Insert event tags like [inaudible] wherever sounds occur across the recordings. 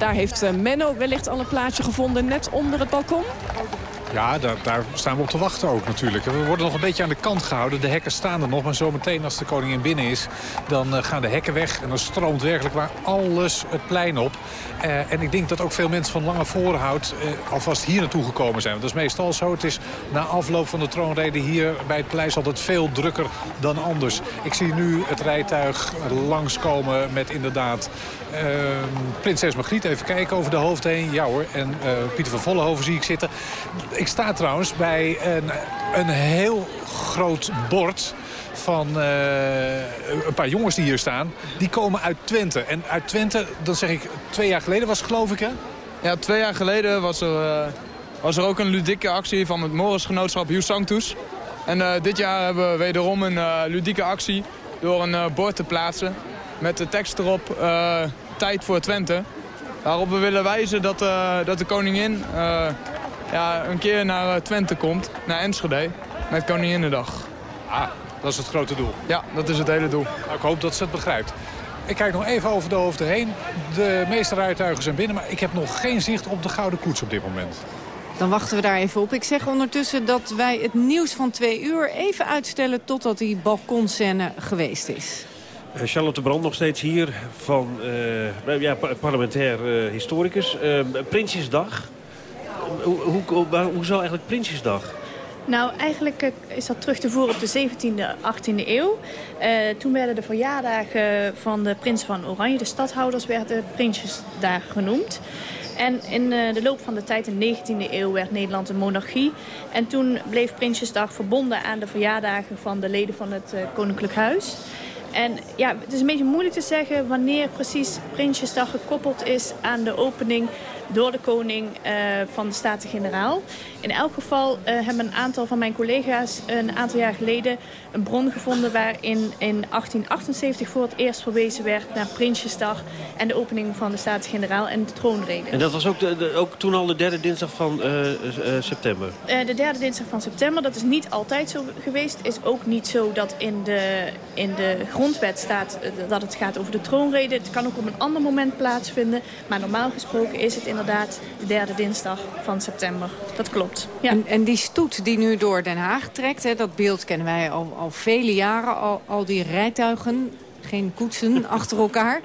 Daar heeft eh, Menno wellicht al een plaatje gevonden net onder het balkon. Ja, daar, daar, staan we op te wachten ook natuurlijk. We worden nog een beetje aan de kant gehouden. De hekken staan er nog, maar zometeen als de koningin binnen is... dan uh, gaan de hekken weg en dan stroomt werkelijk waar alles het plein op. Uh, en ik denk dat ook veel mensen van lange voorhoud uh, alvast hier naartoe gekomen zijn. Want dat is meestal zo. Het is na afloop van de troonrede hier bij het paleis altijd veel drukker dan anders. Ik zie nu het rijtuig langskomen met inderdaad prinses Margriet. Even kijken over de hoofd heen. Ja hoor, en Pieter van Vollenhoven zie ik zitten. Ik sta trouwens bij een, een heel groot bord van uh, een paar jongens die hier staan. Die komen uit Twente. En uit Twente, dat zeg ik, twee jaar geleden was het geloof ik hè? Ja, twee jaar geleden was er, uh, was er ook een ludieke actie van het Morrisgenootschap Hugh Sanctus. En dit jaar hebben we wederom een ludieke actie door een bord te plaatsen. Met de tekst erop, tijd voor Twente. Waarop we willen wijzen dat, dat de koningin ja, een keer naar Twente komt, naar Enschede, met Koninginnedag. Ah, dat is het grote doel. Ja, dat is het hele doel. Nou, ik hoop dat ze het begrijpt. Ik kijk nog even over de hoofden heen. De meeste rijtuigen zijn binnen, maar ik heb nog geen zicht op de Gouden Koets op dit moment. Dan wachten we daar even op. Ik zeg ondertussen dat wij het nieuws van twee uur even uitstellen... totdat die balkonscène geweest is. Charlotte Brand nog steeds hier van uh, ja, parlementair historicus. Uh, Prinsjesdag. Hoe, hoe, hoe, zou eigenlijk Prinsjesdag? Nou, eigenlijk is dat terug te voeren op de 17e, 18e eeuw. Toen werden de verjaardagen van de prins van Oranje, de stadhouders, werden Prinsjesdag genoemd. En in de loop van de tijd, in de 19e eeuw, werd Nederland een monarchie. En toen bleef Prinsjesdag verbonden aan de verjaardagen van de leden van het Koninklijk Huis. En ja, het is een beetje moeilijk te zeggen wanneer precies Prinsjesdag gekoppeld is aan de opening door de koning uh, van de Staten-Generaal. In elk geval uh, hebben een aantal van mijn collega's een aantal jaar geleden een bron gevonden waarin in 1878 voor het eerst verwezen werd naar Prinsjesdag en de opening van de Staten-Generaal en de troonrede. En dat was ook, de, ook toen al de derde dinsdag van uh, september? de derde dinsdag van september, dat is niet altijd zo geweest. is ook niet zo dat in de, in de grondwet staat dat het gaat over de troonrede. Het kan ook op een ander moment plaatsvinden, maar normaal gesproken is het in inderdaad de derde dinsdag van september. Dat klopt. En, en die stoet die nu door Den Haag trekt, hè, dat beeld kennen wij al, al vele jaren. Al, al die rijtuigen geen koetsen [laughs] achter elkaar.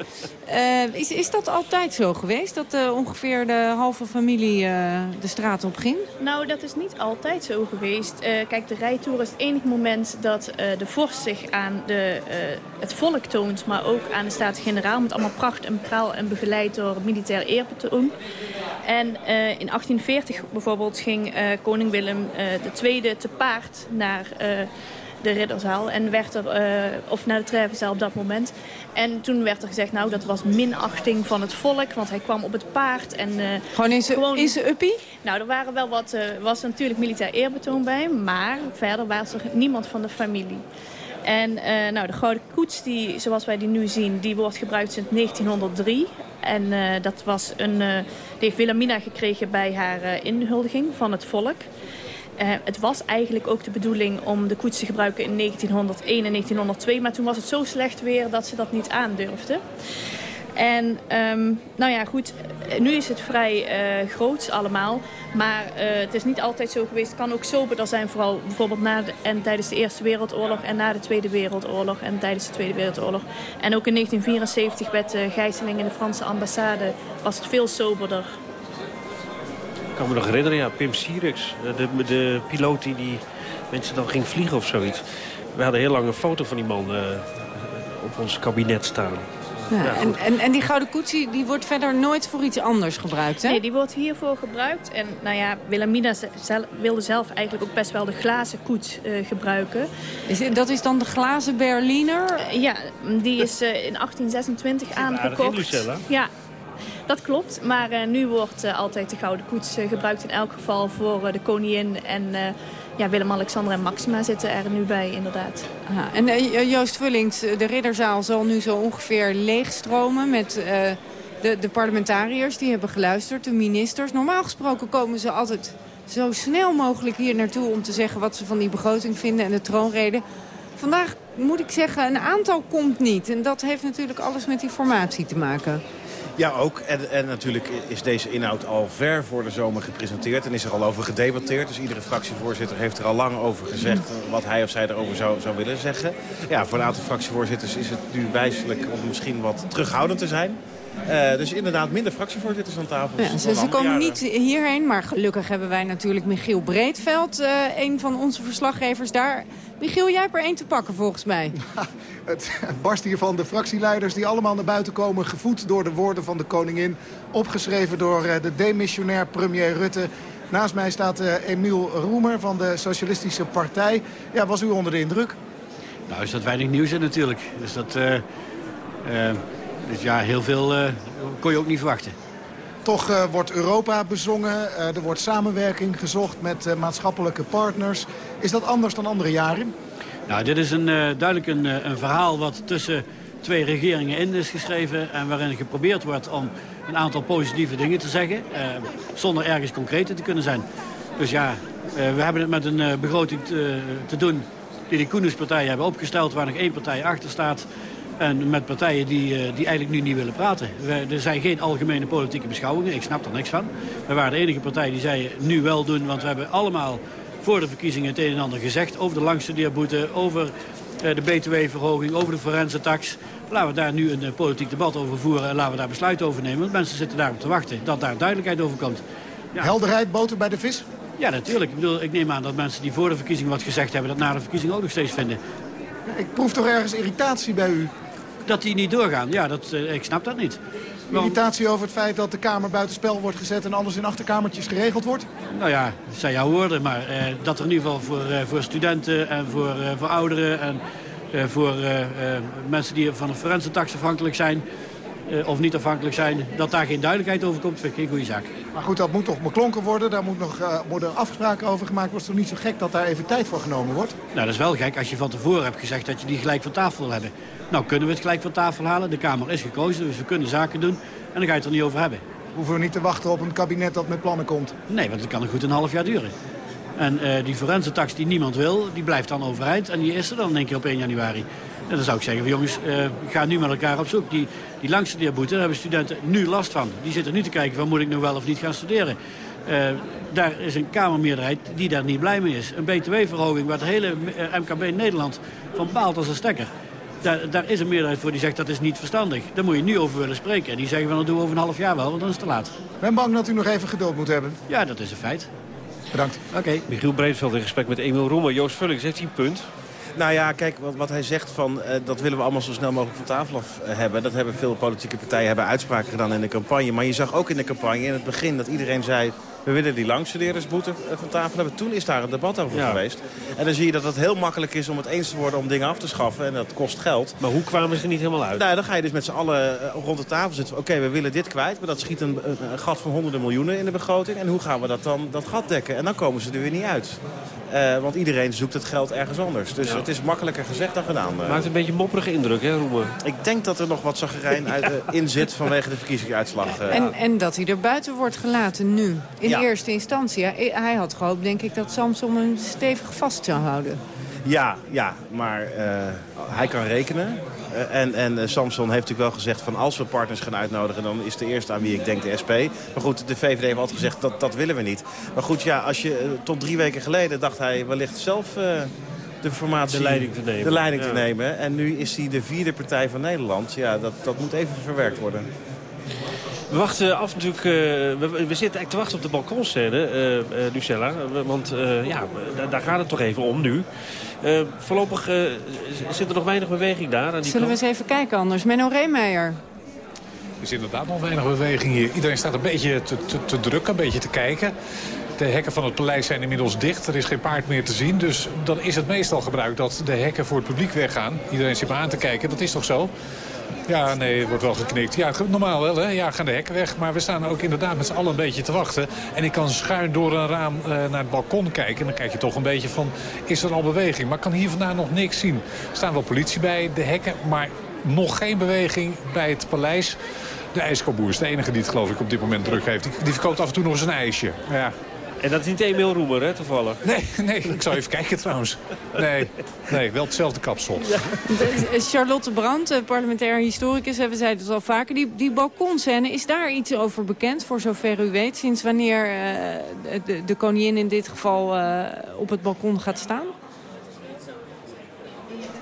Uh, is, is dat altijd zo geweest, dat uh, ongeveer de halve familie uh, de straat op ging? Nou, dat is niet altijd zo geweest. kijk, de rijtour is het enige moment dat de vorst zich aan de, het volk toont... maar ook aan de Staten-Generaal met allemaal pracht en praal... en begeleid door militair eerbetoon. En in 1840 bijvoorbeeld ging koning Willem II te paard naar de ridderzaal. En werd er, uh, of naar de treffenzaal op dat moment. En toen werd er gezegd, nou dat was minachting van het volk. Want hij kwam op het paard. En, uh, gewoon in zijn uppie? Nou, er waren wel wat, uh, was natuurlijk militair eerbetoon bij. Maar verder was er niemand van de familie. En nou, de gouden koets, die, zoals wij die nu zien, die wordt gebruikt sinds 1903. En dat was een, die heeft Wilhelmina gekregen bij haar inhuldiging van het volk. Uh, het was eigenlijk ook de bedoeling om de koets te gebruiken in 1901 en 1902. Maar toen was het zo slecht weer dat ze dat niet aandurfden. En um, nou ja, goed, nu is het vrij uh, groots allemaal. Maar uh, het is niet altijd zo geweest. Het kan ook soberder zijn, vooral bijvoorbeeld na en tijdens de Eerste Wereldoorlog... en na de Tweede Wereldoorlog en tijdens de Tweede Wereldoorlog. En ook in 1974 met de gijzeling in de Franse ambassade was het veel soberder kan me nog herinneren, ja, Pim Sirix, de, de piloot die, die mensen dan ging vliegen of zoiets. We hadden heel lang een foto van die man uh, op ons kabinet staan. Ja, en, en, en, die gouden koetsie die wordt verder nooit voor iets anders gebruikt, hè? Nee, die wordt hiervoor gebruikt. En nou ja, Wilhelmina zelf, wilde zelf eigenlijk ook best wel de glazen koets uh, gebruiken. Is, dat is dan de glazen Berliner? Uh, ja, die is uh, in 1826 aangekocht. In ja, dat klopt, maar uh, nu wordt uh, altijd de Gouden Koets uh, gebruikt in elk geval voor de koningin. En ja, Willem-Alexander en Maxima zitten er nu bij, inderdaad. En Joost Vullings, de ridderzaal zal nu zo ongeveer leegstromen met de, de parlementariërs. Die hebben geluisterd, de ministers. Normaal gesproken komen ze altijd zo snel mogelijk hier naartoe om te zeggen wat ze van die begroting vinden en de troonrede. Vandaag moet ik zeggen, een aantal komt niet. En dat heeft natuurlijk alles met die formatie te maken. Ja, ook. En, en natuurlijk is deze inhoud al ver voor de zomer gepresenteerd. En is er al over gedebatteerd. Dus iedere fractievoorzitter heeft er al lang over gezegd... wat hij of zij erover zou, zou willen zeggen. Ja, voor een aantal fractievoorzitters is het nu wijselijk om misschien wat terughoudend te zijn. Uh, dus inderdaad minder fractievoorzitters aan tafel. Ja, ze, ze komen niet hierheen, maar gelukkig hebben wij natuurlijk Michiel Breedveld, uh, een van onze verslaggevers daar. Michiel, jij hebt er één te pakken volgens mij. het, [laughs] het barst hier van de fractieleiders die allemaal naar buiten komen... gevoed door de woorden van de koningin. Opgeschreven door uh, de demissionair premier Rutte. Naast mij staat Emiel Roemer van de Socialistische Partij. Ja, was u onder de indruk? Nou, is dat weinig nieuws in natuurlijk. Dus dat... Dus ja, heel veel uh, kon je ook niet verwachten. Toch uh, wordt Europa bezongen, uh, er wordt samenwerking gezocht met maatschappelijke partners. Is dat anders dan andere jaren? Nou, dit is een, duidelijk een, een, verhaal wat tussen twee regeringen in is geschreven... en waarin geprobeerd wordt om een aantal positieve dingen te zeggen... zonder ergens concreet te kunnen zijn. Dus ja, we hebben het met een begroting te, te doen die de Koenenspartijen hebben opgesteld... waar nog één partij achter staat... En met partijen die, eh, die eigenlijk nu niet willen praten. er zijn geen algemene politieke beschouwingen. Ik snap er niks van. We waren de enige partij die zei nu wel doen. Want we hebben allemaal voor de verkiezingen het een en ander gezegd. Over de langstudeerboete, over eh, de btw-verhoging, over de forense tax. Laten we daar nu een eh, politiek debat over voeren en laten we daar besluit over nemen. Want mensen zitten daarop te wachten dat daar duidelijkheid over komt. Ja. Helderheid, boter bij de vis? Ja, natuurlijk. Ik, bedoel, ik neem aan dat mensen die voor de verkiezing wat gezegd hebben... dat na de verkiezing ook nog steeds vinden. Ik proef toch ergens irritatie bij u? Dat die niet doorgaan. Ja, dat, uh, ik snap dat niet. Irritatie over het feit dat de Kamer buitenspel wordt gezet... en anders in achterkamertjes geregeld wordt? Nou ja, dat zijn jouw woorden. Maar uh, dat er in ieder geval voor, uh, voor studenten en voor, voor ouderen... en voor mensen die van een forense tax afhankelijk zijn... of niet afhankelijk zijn, dat daar geen duidelijkheid over komt, vind ik geen goede zaak. Maar goed, dat moet toch beklonken worden. Daar moet nog, worden afspraken over gemaakt. Wordt het toch niet zo gek dat daar even tijd voor genomen wordt? Nou, dat is wel gek als je van tevoren hebt gezegd dat je die gelijk van tafel wil hebben. Nou, kunnen we het gelijk van tafel halen. De Kamer is gekozen, dus we kunnen zaken doen. En dan ga je het er niet over hebben. Hoeven we niet te wachten op een kabinet dat met plannen komt? Nee, want het kan er goed een half jaar duren. En uh, die forensentax die niemand wil, die blijft dan overeind. En die is er dan in één keer op 1 januari. En dan zou ik zeggen, jongens, uh, ga nu met elkaar op zoek. Die, die langstudeerboete, daar hebben studenten nu last van. Die zitten nu te kijken van moet ik nou wel of niet gaan studeren. Uh, daar is een Kamermeerderheid die daar niet blij mee is. Een btw-verhoging waar het hele MKB Nederland van baalt als een stekker. Daar, daar, is een meerderheid voor die zegt dat is niet verstandig. Daar moet je nu over willen spreken. En die zeggen van dat doen we over een half jaar wel, want dan is het te laat. Ik ben bang dat u nog even geduld moet hebben. Ja, dat is een feit. Bedankt. Oké. Michiel Breedveld in gesprek met Emiel Roemer. Joost Vullings, heeft hij een punt? Nou ja, kijk, wat, wat hij zegt van uh, dat willen we allemaal zo snel mogelijk van tafel af uh, hebben. Dat hebben veel politieke partijen hebben uitspraken gedaan in de campagne. Maar je zag ook in de campagne in het begin dat iedereen zei... We willen die langstudeerdersboete eh, van tafel hebben. Toen is daar een debat over geweest. En dan zie je dat het heel makkelijk is om het eens te worden om dingen af te schaffen. En dat kost geld. Maar hoe kwamen ze er niet helemaal uit? Nou, dan ga je dus met z'n allen eh, rond de tafel zitten. Oké, we willen dit kwijt. Maar dat schiet een, een, gat van honderden miljoenen in de begroting. En hoe gaan we dat dan dat gat dekken? En dan komen ze er weer niet uit. Uh, want iedereen zoekt het geld ergens anders. Dus het is makkelijker gezegd dan gedaan. Maakt een beetje mopperige indruk, hè, Roemer? Ik denk dat er nog wat zagrijn ja. uit, [laughs] in zit vanwege de verkiezingsuitslag. Uh. En, en dat hij er buiten wordt gelaten nu. In ja. eerste instantie. Hij had gehoopt, denk ik, dat Samson hem stevig vast zou houden. Ja, ja maar uh, hij kan rekenen. Uh, en en uh, Samson heeft natuurlijk wel gezegd van als we partners gaan uitnodigen... dan is de eerste aan wie ik denk de SP. Maar goed, de VVD heeft altijd gezegd dat dat willen we niet. Maar goed, ja, als je tot drie weken geleden dacht hij wellicht zelf... de formatie, de leiding te nemen. De leiding ja. te nemen. En nu is hij de vierde partij van Nederland. Ja, dat, dat moet even verwerkt worden. We wachten af natuurlijk, uh, we, we, zitten eigenlijk te wachten op de balkonscène, uh, uh, Lucella. Want ja, daar gaat het toch even om nu. voorlopig zit er nog weinig beweging daar. Aan die Zullen kant. we eens even kijken anders? Menno Reemeijer. Er is inderdaad nog weinig beweging hier. Iedereen staat een beetje te, te, te drukken, een beetje te kijken. De hekken van het paleis zijn inmiddels dicht. Er is geen paard meer te zien. Dus dan is het meestal gebruikt dat de hekken voor het publiek weggaan. Iedereen zit maar aan te kijken. Dat is toch zo? Ja, nee, het wordt wel geknikt. Ja, normaal wel, hè. Ja, gaan de hekken weg. Maar we staan ook inderdaad met z'n allen een beetje te wachten. En ik kan schuin door een raam uh, naar het balkon kijken. En dan kijk je toch een beetje van, is er al beweging? Maar ik kan hier vandaan nog niks zien. Er staan wel politie bij de hekken, maar nog geen beweging bij het paleis. De ijskoopboer is de enige die het geloof ik op dit moment druk heeft. Die, die verkoopt af en toe nog eens een ijsje. Ja, En dat is niet Emiel Roemer, hè, toevallig? Nee, nee, ik zou even kijken trouwens. Nee, nee wel hetzelfde kapsel. Ja. Charlotte Brandt, parlementair historicus, hebben zij het al vaker. Die, die balkonscène, is daar iets over bekend, voor zover u weet? Sinds wanneer uh, de, de, koningin in dit geval uh, op het balkon gaat staan?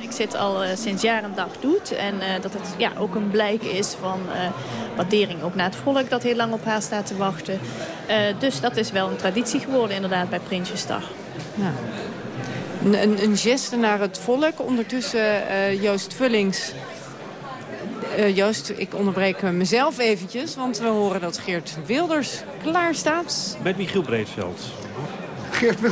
Ik zit al uh, sinds jaar en dag doet. En dat het ja, ook een blijk is van waardering ook naar het volk dat heel lang op haar staat te wachten. dus dat is wel een traditie geworden inderdaad bij Prinsjesdag. Ja. Een, een geste naar het volk. Ondertussen Joost Vullings uh, Joost, ik onderbreek mezelf eventjes, want we horen dat Geert Wilders klaar staat. Met Michiel Breedveld. Geert, Wil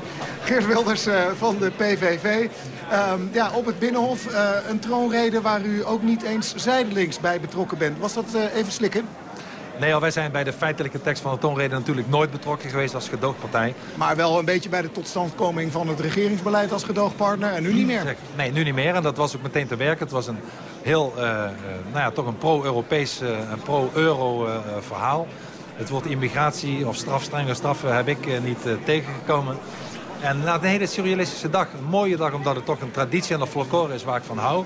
[laughs] Geert Wilders uh, van de PVV. Um, ja, op het Binnenhof uh, een troonrede waar u ook niet eens zijdelings bij betrokken bent. Was dat even slikken? Nee, wij zijn bij de feitelijke tekst van de toonrede natuurlijk nooit betrokken geweest als gedoogpartij. Maar wel een beetje bij de totstandkoming van het regeringsbeleid als gedoogpartner en nu niet meer? Nee, nu niet meer en dat was ook meteen te werken. Het was een heel, uh, nou ja, toch een pro-Europees, uh, pro-euro verhaal. Het woord immigratie of straf, strenge straffen heb ik niet tegengekomen. En na een hele surrealistische dag, een mooie dag omdat het toch een traditie en een folklore is waar ik van hou.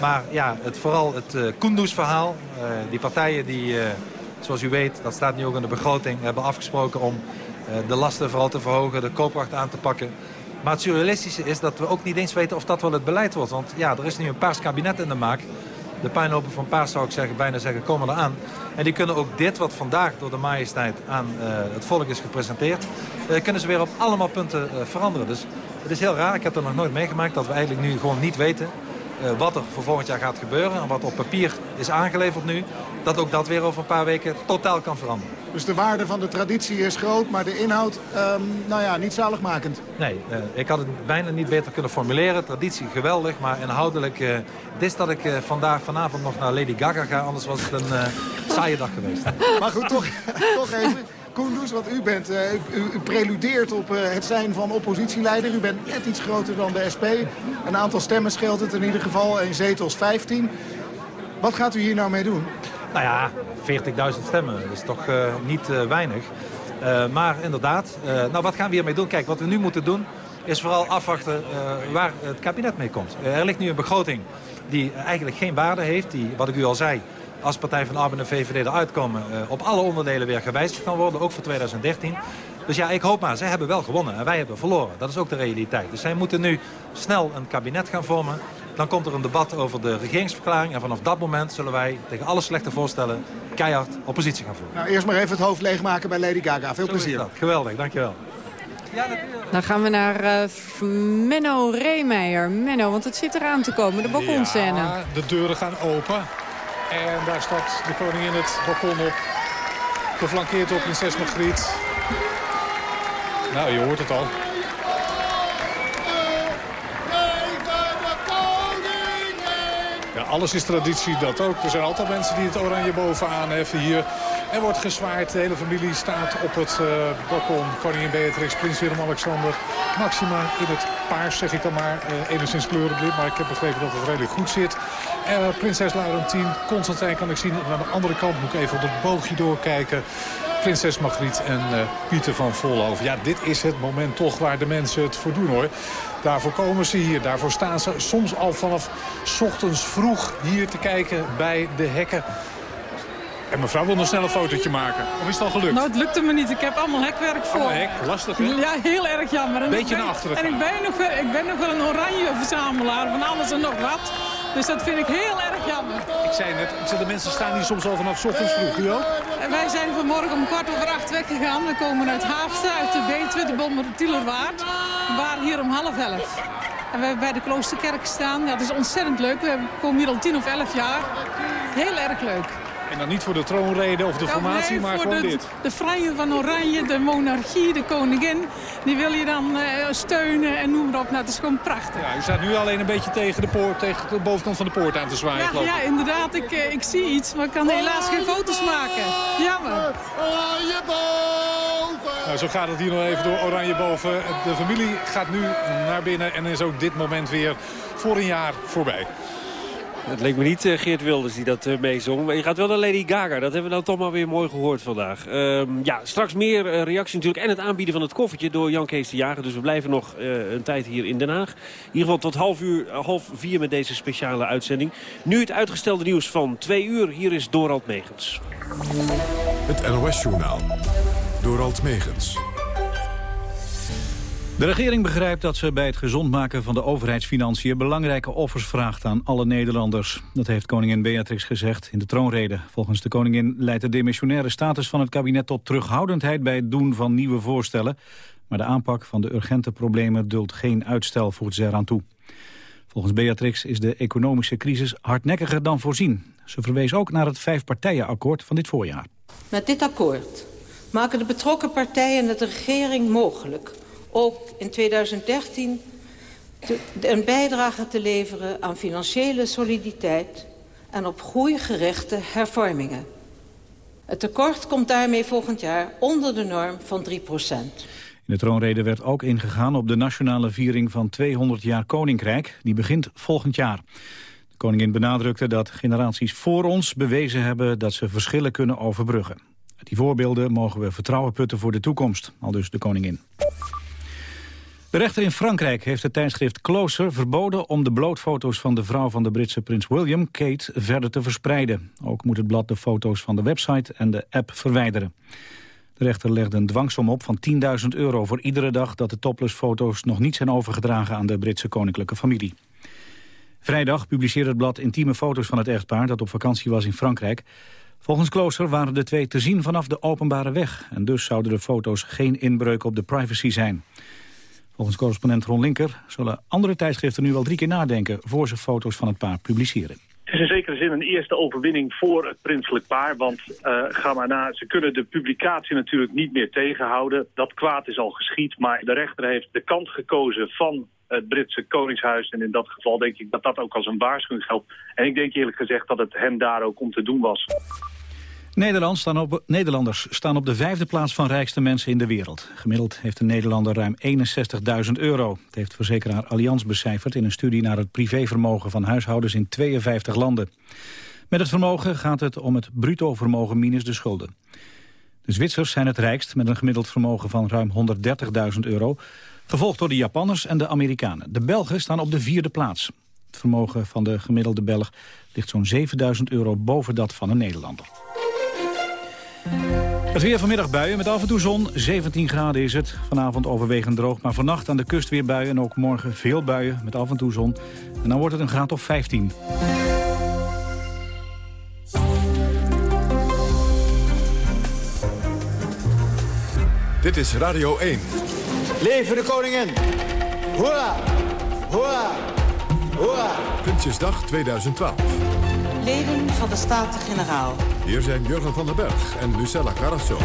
Maar ja, het, vooral het uh, Kunduz-verhaal. die partijen die zoals u weet, dat staat nu ook in de begroting, hebben afgesproken om eh, de lasten vooral te verhogen, de koopkracht aan te pakken. Maar het surrealistische is dat we ook niet eens weten of dat wel het beleid wordt. Want ja, er is nu een paars kabinet in de maak. De pijnlopen van paars zou ik zeggen, bijna zeggen, komen eraan. En die kunnen ook dit wat vandaag door de majesteit aan uh, het volk is gepresenteerd... Uh, kunnen ze weer op allemaal punten uh, veranderen. Dus het is heel raar, ik heb er nog nooit meegemaakt... dat we eigenlijk nu gewoon niet weten wat er voor volgend jaar gaat gebeuren... en wat op papier is aangeleverd nu... dat ook dat weer over een paar weken totaal kan veranderen. Dus de waarde van de traditie is groot, maar de inhoud, um, nou ja, niet zaligmakend. Nee, uh, ik had het bijna niet beter kunnen formuleren. Traditie geweldig, maar inhoudelijk... Uh, is dat ik vandaag, vanavond nog naar Lady Gaga ga. Anders was het een saaie dag geweest. maar goed, toch, [laughs] toch even... Koenders, wat u bent, uh, u, preludeert op uh, het zijn van oppositieleider. U bent net iets groter dan de SP. Een aantal stemmen scheelt het in ieder geval, en zetels 15. Wat gaat u hier nou mee doen? Nou ja, 40.000 stemmen, dat is toch uh, niet weinig. maar inderdaad, nou wat gaan we hiermee doen? Kijk, wat we nu moeten doen is vooral afwachten waar het kabinet mee komt. er ligt nu een begroting die eigenlijk geen waarde heeft, die, wat ik u al zei als Partij van de Arbeid en VVD eruit komen... Uh, op alle onderdelen weer gewijzigd kan worden, ook voor 2013. Dus ja, ik hoop maar, zij hebben wel gewonnen en wij hebben verloren. Dat is ook de realiteit. Dus zij moeten nu snel een kabinet gaan vormen. Dan komt er een debat over de regeringsverklaring. En vanaf dat moment zullen wij tegen alle slechte voorstellen keihard oppositie gaan voeren. Nou, eerst maar even het hoofd leegmaken bij Lady Gaga. Veel Zo plezier. Geweldig, dankjewel. Ja, Dan gaan we naar uh, Menno Reemeijer. Menno, want het zit eraan te komen, de balkonscène. Ja, de deuren gaan open. En daar staat de koningin het balkon op. Geflankeerd door prinses Margriet. Nou, je hoort het al. Ja, alles is traditie, dat ook. Er zijn altijd mensen die het oranje bovenaan heffen hier. Er wordt gezwaaid, de hele familie staat op het uh, balkon. Koningin Beatrix, prins Willem-Alexander, Maxima in het paars, zeg ik dan maar. Uh, enigszins kleurenblind, maar ik heb begrepen dat het redelijk goed zit. Uh, prinses Laurentien, Constantijn kan ik zien. En aan de andere kant moet ik even op het boogje doorkijken. Prinses Margriet en uh, Pieter van Volhoven. Ja, dit is het moment toch waar de mensen het voor doen hoor. Daarvoor komen ze hier. Daarvoor staan ze soms al vanaf ochtends vroeg hier te kijken bij de hekken. En mevrouw wil nog snel een fotootje maken. Of is het al gelukt? Nou, het lukte me niet. Ik heb allemaal hekwerk voor. Allemaal hek, lastig hè? Ja, heel erg jammer. Een beetje naar achteren En ik ben, nog ik ben nog wel een oranje verzamelaar van alles en nog wat. Dus dat vind ik heel erg jammer. Ik zei net, ik zei, de mensen staan hier soms al vanaf ochtends vroeg. U ook? Wij zijn vanmorgen om kwart over acht weggegaan. We komen uit Haafden, uit de Betuwe, de Bommer Tielerwaard. We waren hier om half elf. En we hebben bij de Kloosterkerk gestaan. Ja, dat is ontzettend leuk. We komen hier al tien of elf jaar. Heel erg leuk. En dan niet voor de troonrede of de ja, formatie, nee, maar gewoon de, dit. De vrije van Oranje, de monarchie, de koningin. Die wil je dan uh, steunen en noem maar op. Nou, het is gewoon prachtig. Ja, u staat nu alleen een beetje tegen de, poort, tegen de bovenkant van de poort aan te zwaaien, ja, ja, inderdaad. Ik, uh, ik zie iets, maar ik kan helaas geen foto's maken. Jammer. Oranje boven! Nou, zo gaat het hier nog even door Oranje boven. De familie gaat nu naar binnen en is ook dit moment weer voor een jaar voorbij. Het leek me niet uh, Geert Wilders die dat uh, meezong. Maar je gaat wel naar Lady Gaga. Dat hebben we dan toch maar weer mooi gehoord vandaag. Uh, ja, straks meer uh, reactie natuurlijk. En het aanbieden van het koffertje door Jan Kees de Jager. Dus we blijven nog een tijd hier in Den Haag. In ieder geval tot half, uur, half vier met deze speciale uitzending. Nu het uitgestelde nieuws van twee uur. Hier is Dorald Megens. Het NOS-journaal. Dorald Megens. De regering begrijpt dat ze bij het gezond maken van de overheidsfinanciën belangrijke offers vraagt aan alle Nederlanders. Dat heeft koningin Beatrix gezegd in de troonrede. Volgens de koningin leidt de demissionaire status van het kabinet tot terughoudendheid bij het doen van nieuwe voorstellen. Maar de aanpak van de urgente problemen duldt geen uitstel, voegt ze eraan toe. Volgens Beatrix is de economische crisis hardnekkiger dan voorzien. Ze verwees ook naar het vijfpartijenakkoord van dit voorjaar. Met dit akkoord maken de betrokken partijen het de regering mogelijk ook in 2013 te, een bijdrage te leveren aan financiële soliditeit en op groeigerichte hervormingen. Het tekort komt daarmee volgend jaar onder de norm van 3 procent. In de troonrede werd ook ingegaan op de nationale viering van 200 jaar Koninkrijk. Die begint volgend jaar. De koningin benadrukte dat generaties voor ons bewezen hebben dat ze verschillen kunnen overbruggen. Uit die voorbeelden mogen we vertrouwen putten voor de toekomst, al dus de koningin. De rechter in Frankrijk heeft het tijdschrift Closer verboden om de blootfoto's van de vrouw van de Britse prins William, Kate, verder te verspreiden. Ook moet het blad de foto's van de website en de app verwijderen. De rechter legde een dwangsom op van 10.000 euro voor iedere dag dat de topless-foto's nog niet zijn overgedragen aan de Britse koninklijke familie. Vrijdag publiceerde het blad intieme foto's van het echtpaar dat op vakantie was in Frankrijk. Volgens Closer waren de twee te zien vanaf de openbare weg en dus zouden de foto's geen inbreuk op de privacy zijn. Volgens correspondent Ron Linker zullen andere tijdschriften nu wel drie keer nadenken... voor ze foto's van het paar publiceren. Het is in zekere zin een eerste overwinning voor het prinselijk paar. Want uh, ga maar na, ze kunnen de publicatie natuurlijk niet meer tegenhouden. Dat kwaad is al geschied, maar de rechter heeft de kant gekozen van het Britse Koningshuis. En in dat geval denk ik dat dat ook als een waarschuwing geldt. En ik denk eerlijk gezegd dat het hen daar ook om te doen was. Nederland staan op, Nederlanders staan op de vijfde plaats van rijkste mensen in de wereld. Gemiddeld heeft een Nederlander ruim 61.000 euro. Het heeft verzekeraar Allianz becijferd in een studie naar het privévermogen van huishoudens in 52 landen. Met het vermogen gaat het om het bruto vermogen minus de schulden. De Zwitsers zijn het rijkst met een gemiddeld vermogen van ruim 130.000 euro. Gevolgd door de Japanners en de Amerikanen. De Belgen staan op de vierde plaats. Het vermogen van de gemiddelde Belg ligt zo'n 7000 euro boven dat van een Nederlander. Het weer vanmiddag buien met af en toe zon. 17 graden is het. Vanavond overwegend droog, maar vannacht aan de kust weer buien. En ook morgen veel buien met af en toe zon. En dan wordt het een graad of 15. Dit is Radio 1. Leven de koningin! Hoera! Hoera! Hoera! Prinsjesdag 2012. Leden van de Staten-Generaal. Hier zijn Jurgen van den Berg en Lucella Carrasso.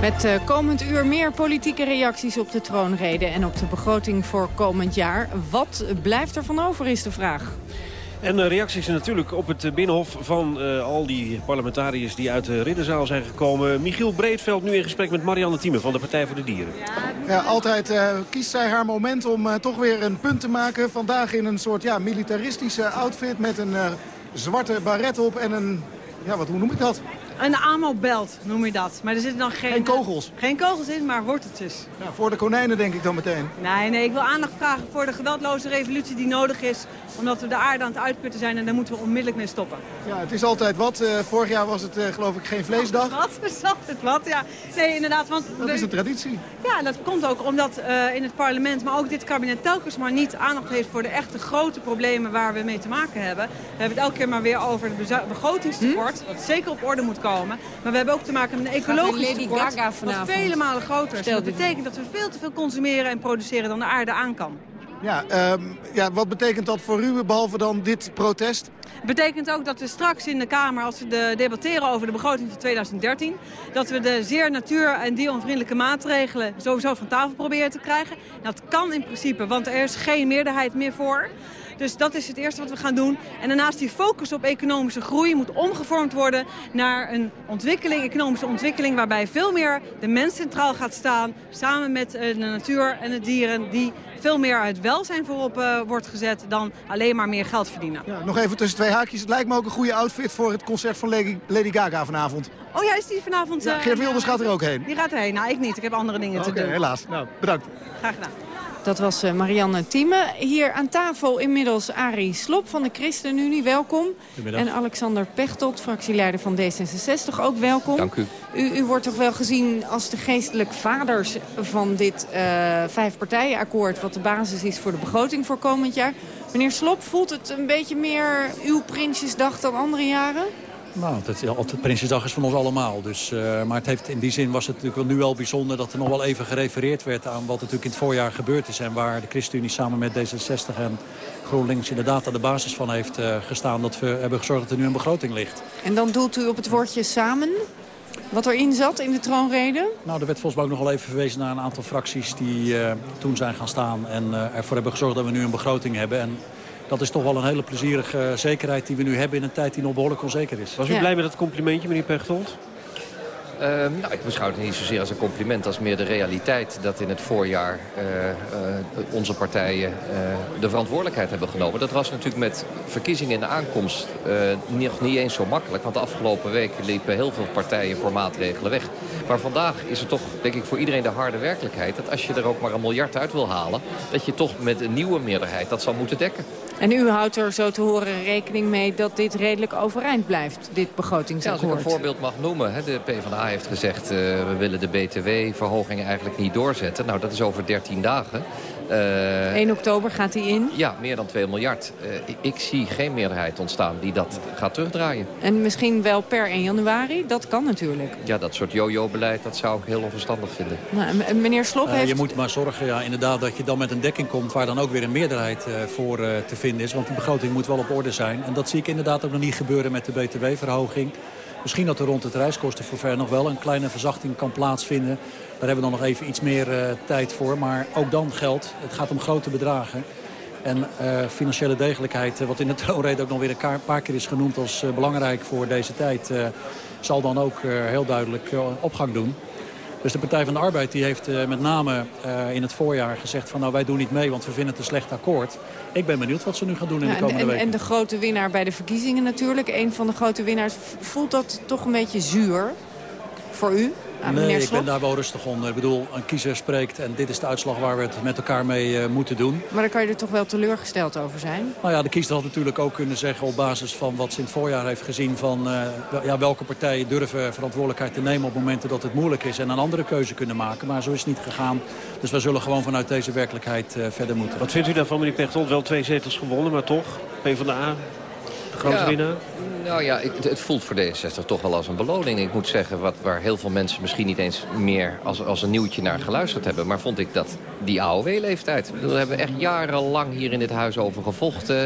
Met uh, komend uur meer politieke reacties op de troonrede... en op de begroting voor komend jaar. Wat blijft er van over, is de vraag. En uh, reacties natuurlijk op het binnenhof van uh, al die parlementariërs die uit de ridderzaal zijn gekomen. Michiel Breedveld nu in gesprek met Marianne Thieme van de Partij voor de Dieren. Ja, altijd kiest zij haar moment om toch weer een punt te maken. Vandaag in een soort ja, militaristische outfit met een zwarte baret op en een... Ja, wat, hoe noem ik dat? Een ammo-belt noem je dat. Maar er zitten dan geen... Geen kogels? Geen kogels in, maar worteltjes. Ja, voor de konijnen denk ik dan meteen. Nee, nee, ik wil aandacht vragen voor de geweldloze revolutie die nodig is. Omdat we de aarde aan het uitputten zijn en daar moeten we onmiddellijk mee stoppen. Ja, het is altijd wat. Uh, vorig jaar was het uh, geloof ik geen vleesdag. [laughs] Wat? is altijd wat, ja. Nee, inderdaad. Want dat is een traditie. Ja, dat komt ook omdat uh, in het parlement, maar ook dit kabinet telkens maar niet aandacht heeft voor de echte grote problemen waar we mee te maken hebben. We hebben het elke keer maar weer over het begrotingstekort, hm? wat zeker op orde moet komen. Maar we hebben ook te maken met een ecologisch tekort, wat vele malen groter is. Dat betekent dat we veel te veel consumeren en produceren dan de aarde aan kan. Ja, um, ja, wat betekent dat voor u, behalve dan dit protest? Het betekent ook dat we straks in de Kamer, als we de debatteren over de begroting van 2013... dat we de zeer natuur- en dieronvriendelijke maatregelen sowieso van tafel proberen te krijgen. Dat kan in principe, want er is geen meerderheid meer voor. Dus dat is het eerste wat we gaan doen. En daarnaast die focus op economische groei moet omgevormd worden naar een ontwikkeling, economische ontwikkeling waarbij veel meer de mens centraal gaat staan. Samen met eh, de natuur en de dieren die veel meer uit welzijn voorop uh, wordt gezet dan alleen maar meer geld verdienen. Ja, nog even tussen twee haakjes. Het lijkt me ook een goede outfit voor het concert van Lady, Lady Gaga vanavond. Oh ja, is die vanavond... Ja, Geert Wilders gaat er ook heen. Die gaat erheen. Nou, ik niet. Ik heb andere dingen te doen. helaas. Nou, bedankt. Graag gedaan. Dat was eh, Marianne Thieme. Hier aan tafel inmiddels Arie Slop van de ChristenUnie, welkom. En Alexander Pechtold, fractieleider van D66, ook welkom. Dank u. U, u wordt toch wel gezien als de geestelijk vaders van dit uh, vijfpartijenakkoord... wat de basis is voor de begroting voor komend jaar. Meneer Slop, voelt het een beetje meer uw Prinsjesdag dan andere jaren? Nou, het, altijd Prinsjesdag is van ons allemaal. Dus, uh, maar het heeft, in die zin was het natuurlijk wel nu wel bijzonder... dat er nog wel even gerefereerd werd aan wat natuurlijk in het voorjaar gebeurd is... en waar de ChristenUnie samen met D66 en GroenLinks inderdaad aan de basis van heeft uh, gestaan... dat we hebben gezorgd dat er nu een begroting ligt. En dan doelt u op het woordje samen? Wat erin zat in de troonrede? Nou, er werd volgens mij ook nog wel even verwezen naar een aantal fracties... die uh, toen zijn gaan staan en ervoor hebben gezorgd dat we nu een begroting hebben... En dat is toch wel een hele plezierige zekerheid die we nu hebben in een tijd die nog behoorlijk onzeker is. Was u blij met dat complimentje, meneer Pechtold? Uh, nou, ik beschouw het niet zozeer als een compliment als meer de realiteit... dat in het voorjaar uh, uh, onze partijen de verantwoordelijkheid hebben genomen. Dat was natuurlijk met verkiezingen in de aankomst nog niet eens zo makkelijk. Want de afgelopen weken liepen heel veel partijen voor maatregelen weg. Maar vandaag is het toch, denk ik, voor iedereen de harde werkelijkheid... dat als je er ook maar een miljard uit wil halen... dat je toch met een nieuwe meerderheid dat zal moeten dekken. En u houdt er zo te horen rekening mee dat dit redelijk overeind blijft, dit begrotingsakkoord? Ja, als ik een voorbeeld mag noemen. Hè, de PvdA heeft gezegd, uh, we willen de btw-verhoging eigenlijk niet doorzetten. Nou, dat is over 13 dagen. Uh, 1 oktober gaat die in? Ja, meer dan 2 miljard. Uh, ik, ik, zie geen meerderheid ontstaan die dat gaat terugdraaien. En misschien wel per 1 januari? Dat kan natuurlijk. Ja, dat soort yo-yo-beleid, dat zou ik heel onverstandig vinden. Nou, meneer Slop heeft... Je moet maar zorgen, ja, inderdaad, dat je dan met een dekking komt... waar dan ook weer een meerderheid voor te vinden is. Want die begroting moet wel op orde zijn. En dat zie ik inderdaad ook nog niet gebeuren met de btw-verhoging. Misschien dat er rond het reiskostenverver nog wel een kleine verzachting kan plaatsvinden. Daar hebben we dan nog even iets meer uh, tijd voor. Maar ook dan geldt, het gaat om grote bedragen. En uh, financiële degelijkheid, uh, wat in de [laughs] troonrede ook nog weer een paar keer is genoemd als belangrijk voor deze tijd... zal dan ook heel duidelijk opgang doen. Dus de Partij van de Arbeid die heeft met name in het voorjaar gezegd van nou wij doen niet mee want we vinden het een slecht akkoord. Ik ben benieuwd wat ze nu gaan doen in de komende en, weken. En de grote winnaar bij de verkiezingen natuurlijk. Een van de grote winnaars. Voelt dat toch een beetje zuur voor u? Nee, ik ben daar wel rustig onder. Ik bedoel, een kiezer spreekt en dit is de uitslag waar we het met elkaar mee uh, moeten doen. Maar dan kan je er toch wel teleurgesteld over zijn? Nou ja, de kiezer had natuurlijk ook kunnen zeggen op basis van wat ze in het voorjaar heeft gezien... van uh, ja, welke partijen durven verantwoordelijkheid te nemen op momenten dat het moeilijk is... en een andere keuze kunnen maken. Maar zo is het niet gegaan. Dus we zullen gewoon vanuit deze werkelijkheid uh, verder moeten. Wat vindt u daarvan, meneer Pechtold? Wel twee zetels gewonnen, maar toch? PvdA, winnaar? Nou ja, ik, het voelt voor D66 toch wel als een beloning. Ik moet zeggen, wat, waar heel veel mensen misschien niet eens meer als, als een nieuwtje naar geluisterd hebben. Maar vond ik dat die AOW-leeftijd. We hebben echt jarenlang hier in dit huis over gevochten.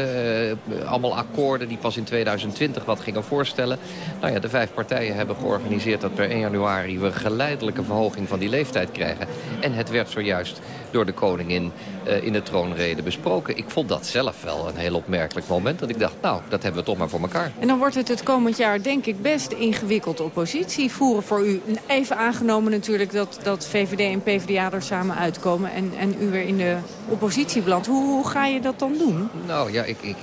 Uh, allemaal akkoorden die pas in 2020 wat gingen voorstellen. Nou ja, de vijf partijen hebben georganiseerd dat per 1 januari we geleidelijke verhoging van die leeftijd krijgen. En het werd zojuist door de koningin uh, in de troonrede besproken. Ik vond dat zelf wel een heel opmerkelijk moment. Dat ik dacht, nou, dat hebben we toch maar voor elkaar. En dan wordt het het komend jaar denk ik best ingewikkeld oppositie voeren voor u. Even aangenomen natuurlijk dat, dat VVD en PvdA er samen uitkomen en, en u weer in de oppositie belandt. Hoe, hoe ga je dat dan doen? Nou ja, ik, ik,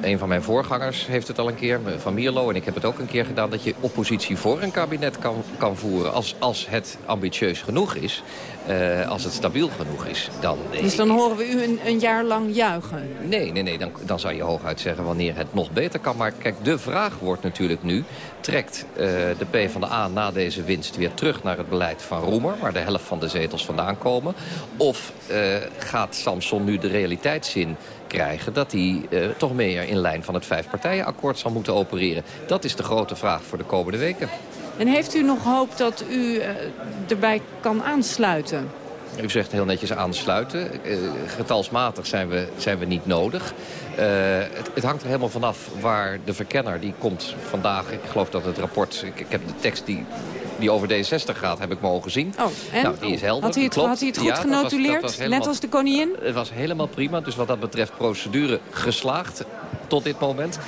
een van mijn voorgangers heeft het al een keer, Van Mierlo, en ik heb het ook een keer gedaan... dat je oppositie voor een kabinet kan, kan voeren als, als het ambitieus genoeg is. Uh, als het stabiel genoeg is. Dan, dus dan horen we u een, een jaar lang juichen? Nee, nee, nee dan, dan zou je hooguit zeggen wanneer het nog beter kan. Maar kijk, de vraag wordt natuurlijk nu... trekt uh, de PvdA na deze winst weer terug naar het beleid van Roemer... waar de helft van de zetels vandaan komen? Of uh, gaat Samson nu de realiteitszin krijgen... dat hij uh, toch meer in lijn van het vijfpartijenakkoord zal moeten opereren? Dat is de grote vraag voor de komende weken. En heeft u nog hoop dat u uh, erbij kan aansluiten? U zegt heel netjes aansluiten. Uh, getalsmatig zijn we, zijn we niet nodig. Uh, het, het, hangt er helemaal vanaf waar de verkenner, die komt vandaag... ik geloof dat het rapport, ik, ik heb de tekst die die over D60 gaat, heb ik mogen zien. Oh, en? Nou, die is helder. Had hij het, klopt. had hij het goed Ja, dat was- dat genotuleerd, was helemaal- net als de koningin? Het was helemaal prima. Dus wat dat betreft procedure geslaagd tot dit moment.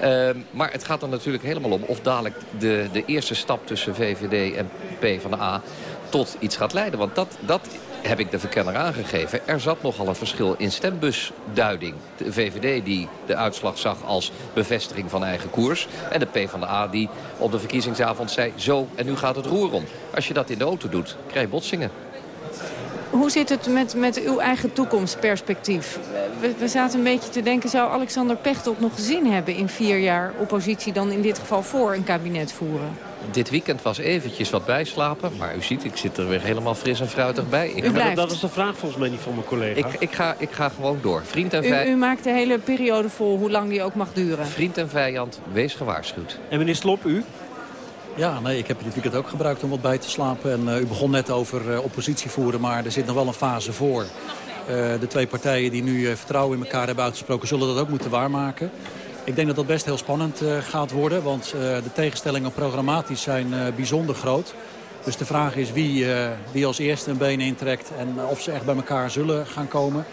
Ehm, maar het gaat er natuurlijk helemaal om of dadelijk de, de eerste stap tussen VVD en PvdA tot iets gaat leiden. Want dat, dat heb ik de verkenner aangegeven. Er zat nogal een verschil in stembusduiding. De VVD die de uitslag zag als bevestiging van eigen koers. En de PvdA die op de verkiezingsavond zei... zo, en nu gaat het roer om. Als je dat in de auto doet, krijg je botsingen. Hoe zit het met, met uw eigen toekomstperspectief? We, we zaten een beetje te denken, zou Alexander Pechtold nog gezien hebben... in vier jaar oppositie dan in dit geval voor een kabinet voeren? Dit weekend was eventjes wat bijslapen. Maar u ziet, ik zit er weer helemaal fris en fruitig bij. Ik, U blijft. Dat is de vraag volgens mij niet van mijn collega. ik, ik, ga, ik ga gewoon door. Vriend en, U, vij- u maakt de hele periode vol, hoe lang die ook mag duren. Vriend en vijand, wees gewaarschuwd. En meneer Slop, u? Ja, nee, ik heb dit weekend ook gebruikt om wat bij te slapen. En eh, u begon net over eh, oppositie voeren, maar er zit nog wel een fase voor. Eh, de twee partijen die nu eh, vertrouwen in elkaar hebben uitgesproken... zullen dat ook moeten waarmaken. Ik denk dat dat best heel spannend eh, gaat worden. Want de tegenstellingen programmatisch zijn bijzonder groot. Dus de vraag is wie, wie als eerste een been intrekt... en of ze echt bij elkaar zullen gaan komen.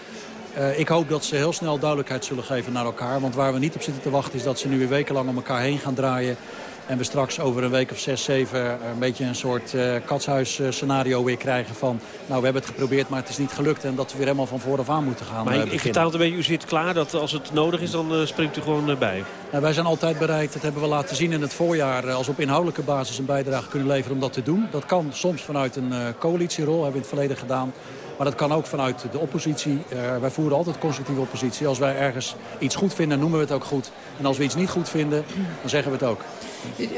Ik hoop dat ze heel snel duidelijkheid zullen geven naar elkaar. Want waar we niet op zitten te wachten is dat ze nu weer wekenlang om elkaar heen gaan draaien. En we straks over een week of zes, zeven een beetje een soort uh, katshuis-scenario weer krijgen van... nou, we hebben het geprobeerd, maar het is niet gelukt. En dat we weer helemaal van vooraf aan moeten gaan Maar uh, ik, vertaal het een beetje, u zit klaar dat als het nodig is, dan uh, springt u gewoon bij. Nou, wij zijn altijd bereid, dat hebben we laten zien in het voorjaar... als we op inhoudelijke basis een bijdrage kunnen leveren om dat te doen. Dat kan soms vanuit een coalitierol, hebben we in het verleden gedaan... Maar dat kan ook vanuit de oppositie. Uh, wij voeren altijd constructieve oppositie. Als wij ergens iets goed vinden, noemen we het ook goed. En als we iets niet goed vinden, dan zeggen we het ook.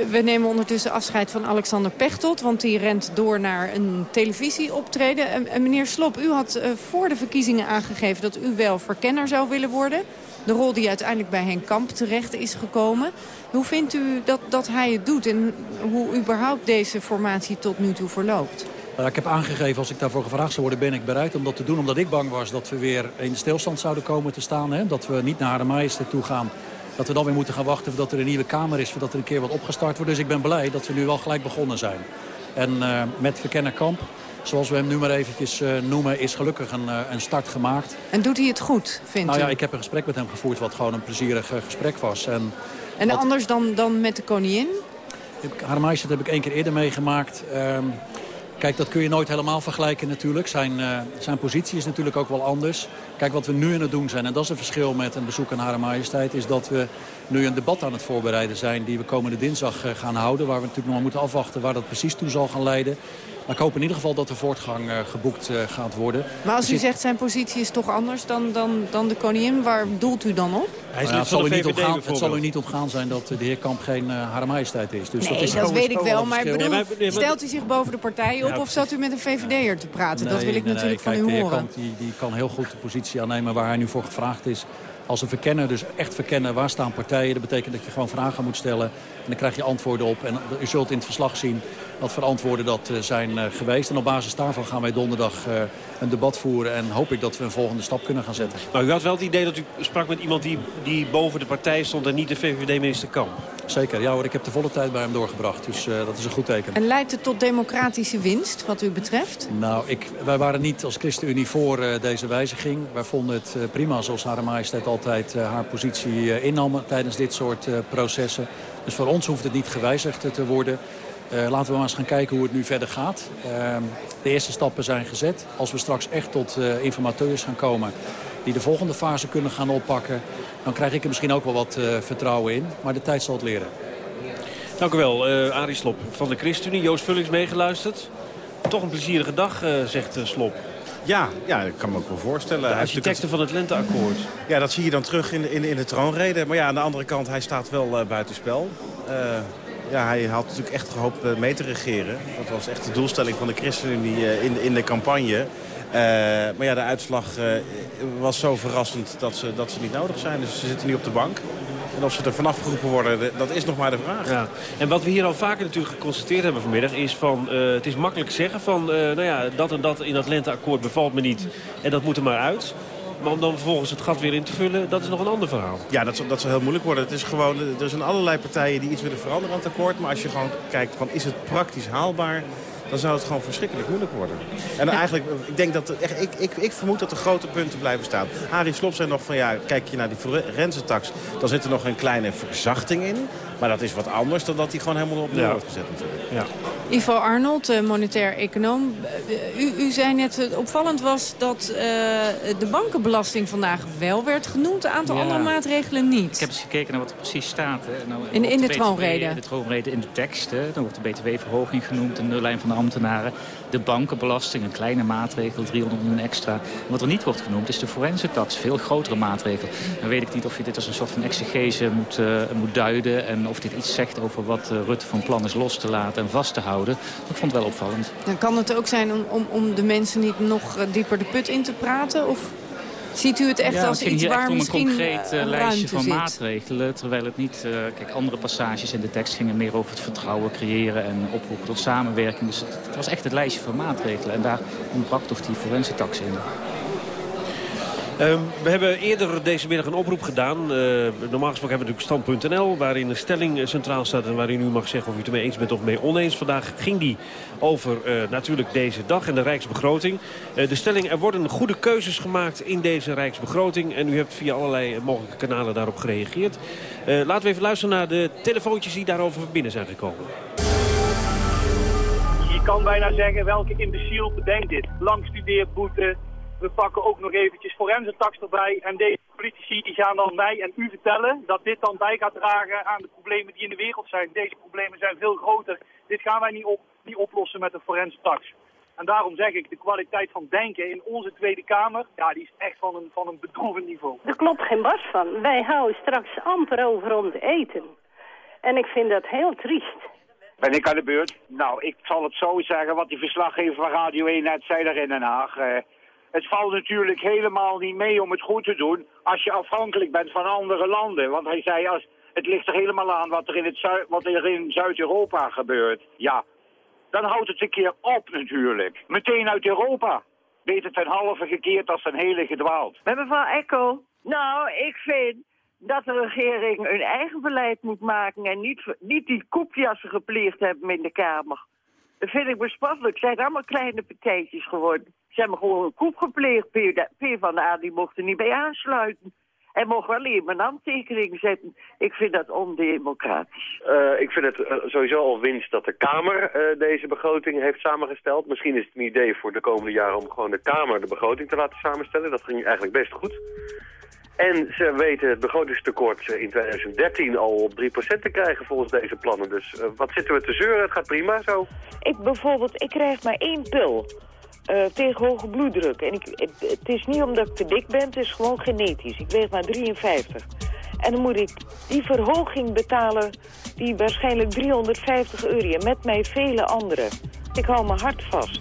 We nemen ondertussen afscheid van Alexander Pechtold... want die rent door naar een televisieoptreden. En, en meneer Slop, u had uh, voor de verkiezingen aangegeven... dat u wel verkenner zou willen worden. De rol die uiteindelijk bij Henk Kamp terecht is gekomen. Hoe vindt u dat, dat hij het doet en hoe überhaupt deze formatie tot nu toe verloopt? Uh, ik heb aangegeven, als ik daarvoor gevraagd zou worden, ben ik bereid om dat te doen. Omdat ik bang was dat we weer in de stilstand zouden komen te staan. Hè? Dat we niet naar Hare Majesteit toe gaan. Dat we dan weer moeten gaan wachten voordat er een nieuwe Kamer is. Voordat er een keer wat opgestart wordt. Dus ik ben blij dat we nu wel gelijk begonnen zijn. En uh, met Verkenner Kamp, zoals we hem nu maar eventjes uh, noemen, is gelukkig een, uh, een, start gemaakt. En doet hij het goed, vindt nou, u? ja, ik heb een gesprek met hem gevoerd wat gewoon een plezierig gesprek was. En, en wat... anders dan, dan met de koningin? Hare Majesteit heb ik één keer eerder meegemaakt. Um, Kijk, dat kun je nooit helemaal vergelijken natuurlijk. Zijn, zijn positie is natuurlijk ook wel anders. Kijk, wat we nu aan het doen zijn, en dat is een verschil met een bezoek aan Hare Majesteit... is dat we nu een debat aan het voorbereiden zijn die we komende dinsdag uh, gaan houden... waar we natuurlijk nog moeten afwachten waar dat precies toe zal gaan leiden. Maar ik hoop in ieder geval dat er voortgang uh, geboekt gaat worden. Maar als u zegt zijn positie is toch anders dan, dan, dan de koningin, waar doelt u dan op? Hij is nou, het, zal de VVD ontgaan, het zal u niet ontgaan zijn dat de heer Kamp geen Hare Majesteit is. Dus nee, dat, is dat weet ik wel, maar, bedoel, stelt u zich boven de partijen op Ja, of zat u met een VVD'er te praten? dat wil ik nee, natuurlijk nee. van Kijk, u de heer horen. Kamp die, die kan heel goed de positie aannemen waar hij nu voor gevraagd is. Als een verkenner, dus echt verkennen waar staan partijen. Dat betekent dat je gewoon vragen moet stellen. En dan krijg je antwoorden op. En u zult in het verslag zien wat voor antwoorden dat eh, zijn eh, geweest. En op basis daarvan gaan wij donderdag eh, een debat voeren. En hoop ik dat we een volgende stap kunnen gaan zetten. Maar u had wel het idee dat u sprak met iemand die, die boven de partij stond... en niet de VVD-minister Kamp. Zeker, ja hoor, ik heb de volle tijd bij hem doorgebracht. Dus eh, dat is een goed teken. En leidt het tot democratische winst, wat u betreft? Nou, ik, wij waren niet als ChristenUnie voor uh, deze wijziging. Wij vonden het uh, prima zoals Hare Majesteit altijd uh, haar positie uh, innam tijdens dit soort uh, processen. Dus voor ons hoeft het niet gewijzigd te worden. Uh, laten we maar eens gaan kijken hoe het nu verder gaat. Uh, de eerste stappen zijn gezet. Als we straks echt tot uh, informateurs gaan komen die de volgende fase kunnen gaan oppakken... dan krijg ik er misschien ook wel wat uh, vertrouwen in. Maar de tijd zal het leren. Dank u wel, Arie Slop van de ChristenUnie. Joost Vullings meegeluisterd. Toch een plezierige dag, zegt Slop. Ja, ja, ik kan me ook wel voorstellen. De architecten van het Lenteakkoord. Ja, dat zie je dan terug in, in, in de troonrede. Maar ja, aan de andere kant, hij staat wel uh, buitenspel. Uh, ja, hij had natuurlijk echt gehoopt uh, mee te regeren. Dat was echt de doelstelling van de ChristenUnie in, in de campagne. Uh, maar ja, de uitslag was zo verrassend dat ze, dat ze niet nodig zijn. Dus ze zitten nu op de bank. En of ze er vanaf geroepen worden, dat is nog maar de vraag. Ja. En wat we hier al vaker natuurlijk geconstateerd hebben vanmiddag... is van, uh, het is makkelijk zeggen van, uh, nou ja, dat en dat in dat lenteakkoord bevalt me niet. En dat moet er maar uit. Maar om dan vervolgens het gat weer in te vullen, dat is nog een ander verhaal. Ja, dat, zal- dat zal heel moeilijk worden. Het is gewoon, er zijn allerlei partijen die iets willen veranderen aan het akkoord. Maar als je gewoon kijkt van is het praktisch haalbaar... dan zou het gewoon verschrikkelijk moeilijk worden. En eigenlijk, ik, denk dat, echt, ik, ik, ik vermoed dat er grote punten blijven staan. Harry Slop zei nog van ja, kijk je naar die forensentax... dan zit er nog een kleine verzachting in. Maar dat is wat anders dan dat die gewoon helemaal op nul Ja. wordt gezet natuurlijk. Ja. Ivo Arnold, eh, monetair econoom. Eh, U, u zei net, het opvallend was dat eh, de bankenbelasting vandaag wel werd genoemd. Een aantal Ja. andere maatregelen niet. Ik heb eens gekeken naar wat er precies staat. Hè. Nou, In- in de BTW troonrede. De troonrede in de tekst. Hè. Dan wordt de btw-verhoging genoemd, de nullijn van de ambtenaren. De bankenbelasting, een kleine maatregel, 300 miljoen extra. Wat er niet wordt genoemd is de forensentax, veel grotere maatregel. Dan weet ik niet of je dit als een soort van exegese moet, eh, moet duiden... en of dit iets zegt over wat eh, Rutte van plan is los te laten en vast te houden. Maar ik vond het wel opvallend. Dan kan het ook zijn om, om, om de mensen niet nog eh, dieper de put in te praten? Of ziet u het echt ja, als het ging iets waar om een concreet eh, eh, lijstje van zit? maatregelen. Terwijl het niet... eh, kijk, andere passages in de tekst gingen meer over het vertrouwen creëren... en oproepen tot samenwerking. Dus het, het was echt het lijstje van maatregelen. En daar ontbrak toch die forensentax in. Ehm, we hebben eerder deze middag een oproep gedaan. Eh, normaal gesproken hebben we natuurlijk stand.nl... waarin een stelling eh, centraal staat en waarin u mag zeggen of u het ermee eens bent of mee oneens. Vandaag ging die over eh, natuurlijk deze dag en de Rijksbegroting. De stelling, er worden goede keuzes gemaakt in deze Rijksbegroting. En u hebt via allerlei mogelijke kanalen daarop gereageerd. Laten we even luisteren naar de telefoontjes die daarover binnen zijn gekomen. Je kan bijna zeggen, welke imbeciel bedenkt dit? Lang studeerboete, we pakken ook nog eventjes forensentax erbij. En deze politici die gaan dan mij en u vertellen dat dit dan bij gaat dragen aan de problemen die in de wereld zijn. Deze problemen zijn veel groter. Dit gaan wij niet, op, niet oplossen met een forensentax. En daarom zeg ik, de kwaliteit van denken in onze Tweede Kamer, ja, die is echt van een, van een bedroevend niveau. Er klopt geen bas van. Wij houden straks amper over om te eten. En ik vind dat heel triest. Ben ik aan de beurt? Nou, ik zal het zo zeggen, wat die verslaggever van Radio 1 net zei daar in Den Haag. Het valt natuurlijk helemaal niet mee om het goed te doen als je afhankelijk bent van andere landen. Want hij zei, als, het ligt er helemaal aan wat er in, het Zui- wat er in Zuid-Europa gebeurt. Ja, dan houdt het een keer op natuurlijk. Meteen uit Europa. Beter ten halve gekeerd als ten hele gedwaald. Met mevrouw Echo. Nou, ik vind dat de regering een eigen beleid moet maken... en niet, niet die koepjassen gepleegd hebben in de Kamer. Dat vind ik bespottelijk. Het zijn allemaal kleine partijtjes geworden. Ze hebben gewoon een koep gepleegd. P van de A die mocht er niet bij aansluiten. Hij mocht wel even een handtekening zetten. Ik vind dat ondemocratisch. Eh, ik vind het eh, sowieso al winst dat de Kamer eh, deze begroting heeft samengesteld. Misschien is het een idee voor de komende jaren om gewoon de Kamer de begroting te laten samenstellen. Dat ging eigenlijk best goed. En ze weten het begrotingstekort in 2013 al op 3% te krijgen volgens deze plannen. Dus wat zitten we te zeuren? Het gaat prima zo. Ik bijvoorbeeld, ik krijg maar één pil eh, tegen hoge bloeddruk. En ik, het, het is niet omdat ik te dik ben, het is gewoon genetisch. Ik weeg maar 53. En dan moet ik die verhoging betalen, die waarschijnlijk 350 euro, met mij vele anderen. Ik hou mijn hart vast.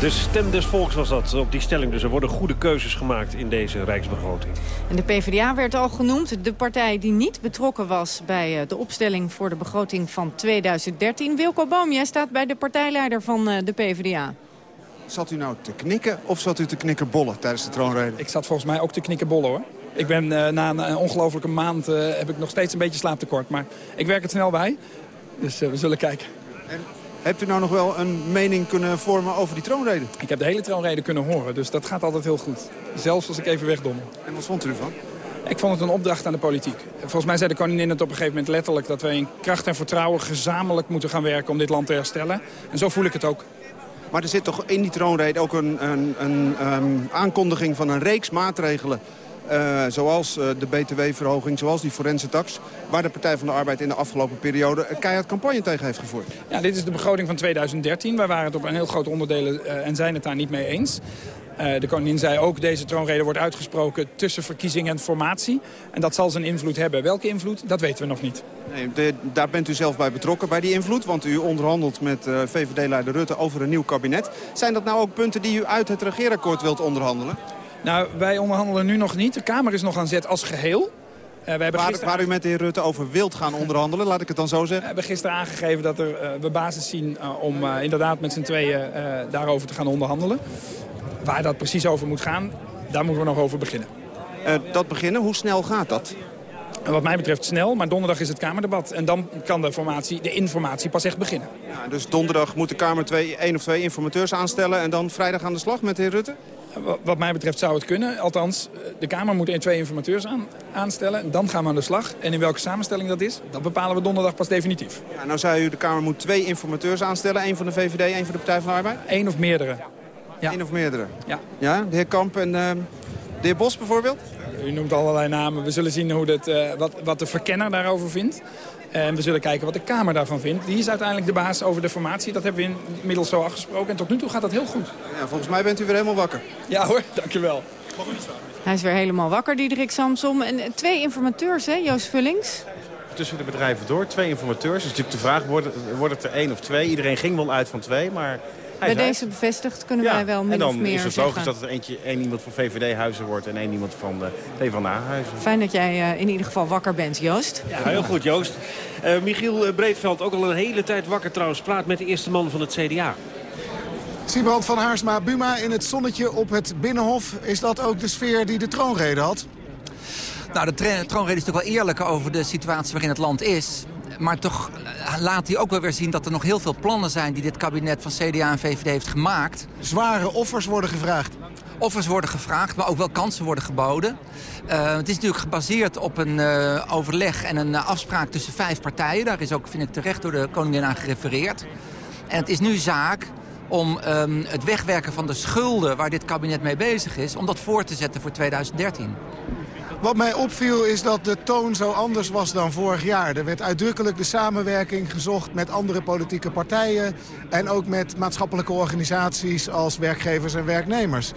De stem des volks was dat op die stelling. Dus er worden goede keuzes gemaakt in deze Rijksbegroting. En de PvdA werd al genoemd. De partij die niet betrokken was bij eh, de opstelling voor de begroting van 2013. Wilco Boom, jij staat bij de partijleider van eh, de PvdA. Zat u nou te knikken of zat u te knikkerbollen tijdens de troonrede? Ik zat volgens mij ook te knikkenbollen hoor. Ik ben eh, na een, een ongelofelijke maand eh, heb ik nog steeds een beetje slaaptekort. Maar ik werk het snel bij. Dus eh, we zullen kijken. Hebt u nou nog wel een mening kunnen vormen over die troonrede? Ik heb de hele troonrede kunnen horen, dus dat gaat altijd heel goed. Zelfs als ik even wegdommel. En wat vond u ervan? Ik vond het een opdracht aan de politiek. Volgens mij zei de koningin het op een gegeven moment letterlijk... dat wij in kracht en vertrouwen gezamenlijk moeten gaan werken om dit land te herstellen. En zo voel ik het ook. Maar er zit toch in die troonrede ook een, een, een ehm, aankondiging van een reeks maatregelen... eh, zoals eh, de btw-verhoging, zoals die forensentax... waar de Partij van de Arbeid in de afgelopen periode een keihard campagne tegen heeft gevoerd. Ja, dit is de begroting van 2013. Wij waren het op een heel groot onderdeel eh, en zijn het daar niet mee eens. De koningin zei ook, deze troonrede wordt uitgesproken tussen verkiezing en formatie. En dat zal zijn invloed hebben. Welke invloed, dat weten we nog niet. Nee, de- daar bent u zelf bij betrokken, bij die invloed. Want u onderhandelt met VVD-leider Rutte over een nieuw kabinet. Zijn dat nou ook punten die u uit het regeerakkoord wilt onderhandelen? Nou, wij onderhandelen nu nog niet. De Kamer is nog aan zet als geheel. Eh, we hebben Waar, waar u met de heer Rutte over wilt gaan onderhandelen, laat ik het dan zo zeggen. We hebben gisteren aangegeven dat er, eh, we basis zien eh, om eh, inderdaad met z'n tweeën eh, daarover te gaan onderhandelen. Waar dat precies over moet gaan, daar moeten we nog over beginnen. Uh, dat beginnen, hoe snel gaat dat? Wat mij betreft snel, maar donderdag is het Kamerdebat. En dan kan de, formatie, de informatie pas echt beginnen. Ja, dus donderdag moet de Kamer twee, één of twee informateurs aanstellen... en dan vrijdag aan de slag met de heer Rutte? Wat mij betreft zou het kunnen. Althans, de Kamer moet twee informateurs aan, aanstellen. Dan gaan we aan de slag. En in welke samenstelling dat is, dat bepalen we donderdag pas definitief. Ja, nou zei u, de Kamer moet twee informateurs aanstellen. Eén van de VVD, één van de Partij van de Arbeid? Eén of meerdere. Ja. Eén of meerdere? Ja. Ja, de heer Kamp en uh, de heer Bos bijvoorbeeld? U noemt allerlei namen. We zullen zien hoe dat, uh, wat, wat de verkenner daarover vindt. En we zullen kijken wat de Kamer daarvan vindt. Die is uiteindelijk de baas over de formatie. Dat hebben we inmiddels zo afgesproken. En tot nu toe gaat dat heel goed. Ja, volgens mij bent u weer helemaal wakker. Ja hoor, [laughs] dankjewel. Hij is weer helemaal wakker, Diederik Samsom. En twee informateurs, hè, Joost Vullings? Tussen de bedrijven door, twee informateurs. Dat is natuurlijk de vraag, wordt het, wordt het er één of twee? Iedereen ging wel uit van twee, maar... Bij deze bevestigd kunnen wij wel min of meer En dan is het logisch zeggen. dat er eentje, één iemand van VVD-huizen wordt en één iemand van de PvdA-huizen. Fijn dat jij uh, in ieder geval wakker bent, Joost. Ja, heel goed, Joost. Uh, Michiel Breedveld, ook al een hele tijd wakker trouwens, praat met de eerste man van het CDA. Siebrand van Haarsma-Buma in het zonnetje op het Binnenhof. Is dat ook de sfeer die de troonrede had? Nou, de troonrede is natuurlijk wel eerlijk over de situatie waarin het land is. Maar toch laat hij ook wel weer zien dat er nog heel veel plannen zijn... die dit kabinet van CDA en VVD heeft gemaakt. Zware offers worden gevraagd. Offers worden gevraagd, maar ook wel kansen worden geboden. Uh, het is natuurlijk gebaseerd op een uh, overleg en een afspraak tussen vijf partijen. Daar is ook, vind ik, terecht door de koningin aan gerefereerd. En het is nu zaak om um, het wegwerken van de schulden waar dit kabinet mee bezig is... om dat voor te zetten voor 2013. Wat mij opviel is dat de toon zo anders was dan vorig jaar. Er werd uitdrukkelijk de samenwerking gezocht met andere politieke partijen... en ook met maatschappelijke organisaties als werkgevers en werknemers.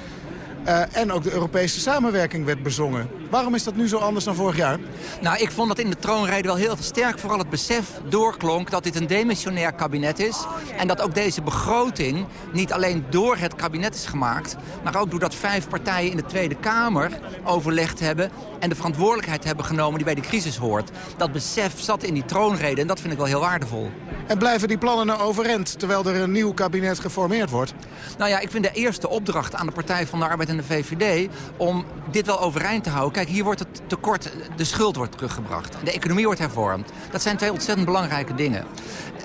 Uh, en ook de Europese samenwerking werd bezongen. Waarom is dat nu zo anders dan vorig jaar? Nou, ik vond dat in de troonrede wel heel sterk vooral het besef doorklonk... dat dit een demissionair kabinet is. En dat ook deze begroting niet alleen door het kabinet is gemaakt... maar ook doordat vijf partijen in de Tweede Kamer overlegd hebben... en de verantwoordelijkheid hebben genomen die bij de crisis hoort. Dat besef zat in die troonrede en dat vind ik wel heel waardevol. En blijven die plannen nou overeind terwijl er een nieuw kabinet geformeerd wordt? Nou ja, ik vind de eerste opdracht aan de Partij van de Arbeid en de VVD... om dit wel overeind te houden. Kijk, hier wordt het tekort, de schuld wordt teruggebracht. De economie wordt hervormd. Dat zijn twee ontzettend belangrijke dingen.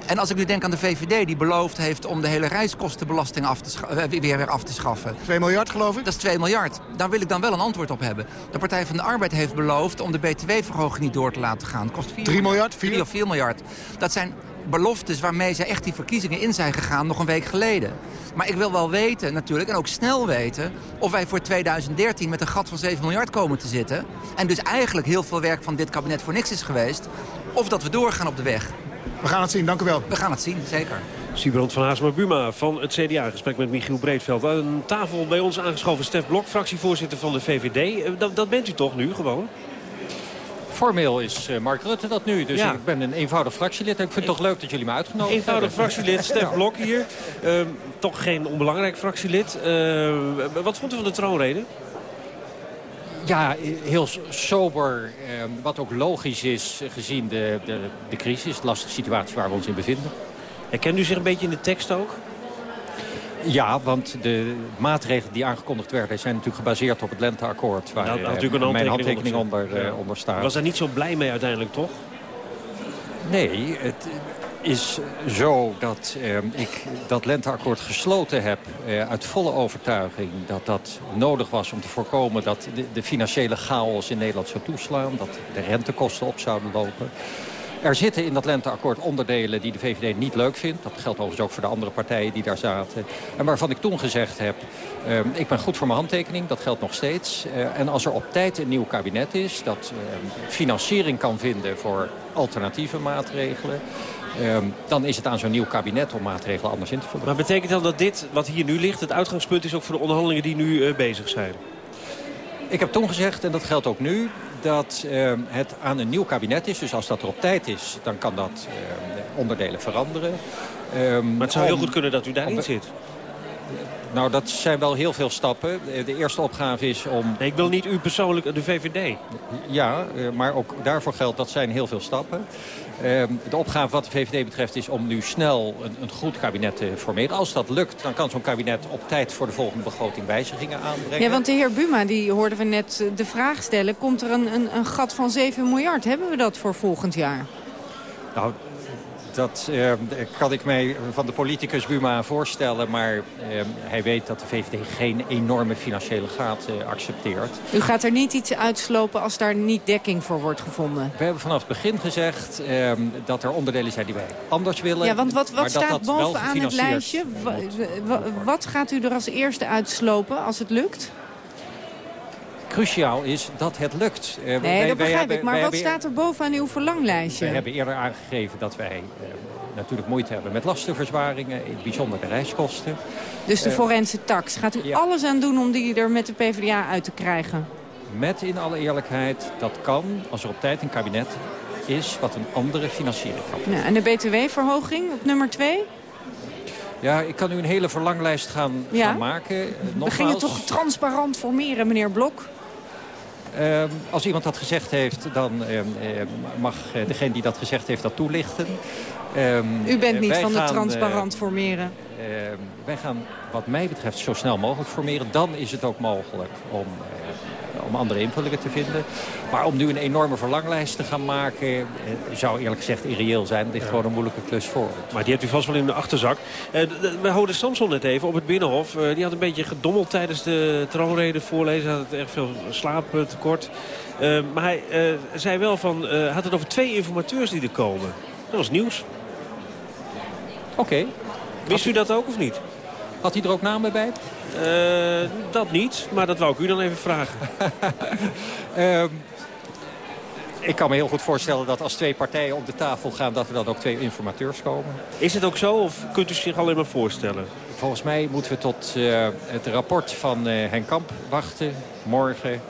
En als ik nu denk aan de VVD die beloofd heeft om de hele reiskostenbelasting af te weer, weer af te schaffen. 2 miljard geloof ik? Dat is 2 miljard. Daar wil ik dan wel een antwoord op hebben. De Partij van de Arbeid heeft beloofd om de btw-verhoging niet door te laten gaan. kost 4 3 miljard? 4 of 4 miljard. Dat zijn beloftes waarmee zij echt die verkiezingen in zijn gegaan nog een week geleden. Maar ik wil wel weten natuurlijk, en ook snel weten... of wij voor 2013 met een gat van 7 miljard komen te zitten... en dus eigenlijk heel veel werk van dit kabinet voor niks is geweest... of dat we doorgaan op de weg. We gaan het zien, dank u wel. We gaan het zien, zeker. Siebrand van Haasma-Buma van het CDA. Gesprek met Michiel Breedveld. Aan tafel bij ons aangeschoven Stef Blok, fractievoorzitter van de VVD. Dat, dat bent u toch nu gewoon? Formeel is uh, Mark Rutte dat nu. Dus Ja. ik ben een eenvoudig fractielid. En ik vind het toch leuk dat jullie me uitgenodigd Eenvoudig hebben. fractielid, Stef. Blok hier. Ehm, toch geen onbelangrijk fractielid. Ehm, wat vond u van de troonrede? Ja, heel sober. eh, wat ook logisch is eh, gezien de, de, de crisis. De lastige situatie waar we ons in bevinden. Herkent u zich een beetje in de tekst ook? Ja, want de maatregelen die aangekondigd werden... zijn natuurlijk gebaseerd op het lenteakkoord... waar had eh, natuurlijk een mijn handtekening onder onder, eh, onder staat. Was daar niet zo blij mee uiteindelijk, toch? Nee, het is zo dat eh, ik dat lenteakkoord gesloten heb... eh, uit volle overtuiging dat dat nodig was om te voorkomen... dat de, de financiële chaos in Nederland zou toeslaan. Dat de rentekosten op zouden lopen. Er zitten in dat lenteakkoord onderdelen die de VVD niet leuk vindt. Dat geldt overigens ook voor de andere partijen die daar zaten. En waarvan ik toen gezegd heb, eh, ik ben goed voor mijn handtekening. Dat geldt nog steeds. Eh, en als er op tijd een nieuw kabinet is... dat eh, financiering kan vinden voor alternatieve maatregelen... eh, dan is het aan zo'n nieuw kabinet om maatregelen anders in te vullen. Maar betekent dan dat dit, wat hier nu ligt, het uitgangspunt is ook voor de onderhandelingen die nu eh, bezig zijn? Ik heb toen gezegd, en dat geldt ook nu, dat eh, het aan een nieuw kabinet is. Dus als dat er op tijd is, dan kan dat eh, onderdelen veranderen. Ehm, Maar het zou heel goed kunnen dat u daarin zit. Nou, dat zijn wel heel veel stappen. De eerste opgave is om... Nee, ik wil niet u persoonlijk, de VVD. Ja, eh, maar ook daarvoor geldt dat zijn heel veel stappen. Ehm, de opgave wat de VVD betreft is om nu snel een, een goed kabinet te formeren. Als dat lukt, dan kan zo'n kabinet op tijd voor de volgende begroting wijzigingen aanbrengen. Ja, want de heer Buma, die hoorden we net eh, de vraag stellen... komt er een, een, een gat van 7 miljard? Hebben we dat voor volgend jaar? Nou, dat eh, kan ik mij van de politicus Buma voorstellen. Maar eh, hij weet dat de VVD geen enorme financiële gaat eh, accepteert. U gaat er niet iets uitslopen als daar niet dekking voor wordt gevonden? We hebben vanaf het begin gezegd eh, dat er onderdelen zijn die wij anders willen. Ja, want wat, wat dat staat dat bovenaan het lijstje? Wa- wa- Wat gaat u er als eerste uitslopen als het lukt? Cruciaal is dat het lukt. Eh, Nee, wij- dat begrijp hebben- ik. Maar wat staat er bovenaan uw verlanglijstje? We hebben eerder aangegeven dat wij eh, natuurlijk moeite hebben met lastenverzwaringen. In bijzonder de reiskosten. Dus de Eh, forense tax. Gaat u ja. alles aan doen om die er met de PvdA uit te krijgen? Met in alle eerlijkheid, dat kan als er op tijd een kabinet is wat een andere financiering kan. Ja, en de btw-verhoging op nummer 2? Ja, ik kan u een hele verlanglijst gaan, Ja? gaan maken. Eh, We gingen nogmaals, toch transparant formeren, meneer Blok? Ehm, als iemand dat gezegd heeft, dan ehm, ehm, mag eh, degene die dat gezegd heeft dat toelichten. U bent niet van de gaan, transparant eh, formeren. Wij gaan wat mij betreft zo snel mogelijk formeren. Dan is het ook mogelijk om, om andere invullingen te vinden. Maar om nu een enorme verlanglijst te gaan maken... eh, zou eerlijk gezegd irreëel zijn. Het ligt gewoon een moeilijke klus voor. Maar die hebt u vast wel in de achterzak. Eh, we houden Samson net even op het Binnenhof. Eh, die had een beetje gedommeld tijdens de troonrede voorlezen. Hij had erg veel slaaptekort. Maar hij eh, zei wel van... eh, had het over twee informateurs die er komen. Dat was nieuws. Oké. Wist u dat ook of niet? Had hij er ook namen bij? Eh, dat niet, maar dat wou ik u dan even vragen. [laughs] Ehm, ik kan me heel goed voorstellen dat als twee partijen op de tafel gaan... dat er dan ook twee informateurs komen. Is het ook zo of kunt u zich alleen maar voorstellen? Volgens mij moeten we tot eh, het rapport van eh, Henk Kamp wachten morgen...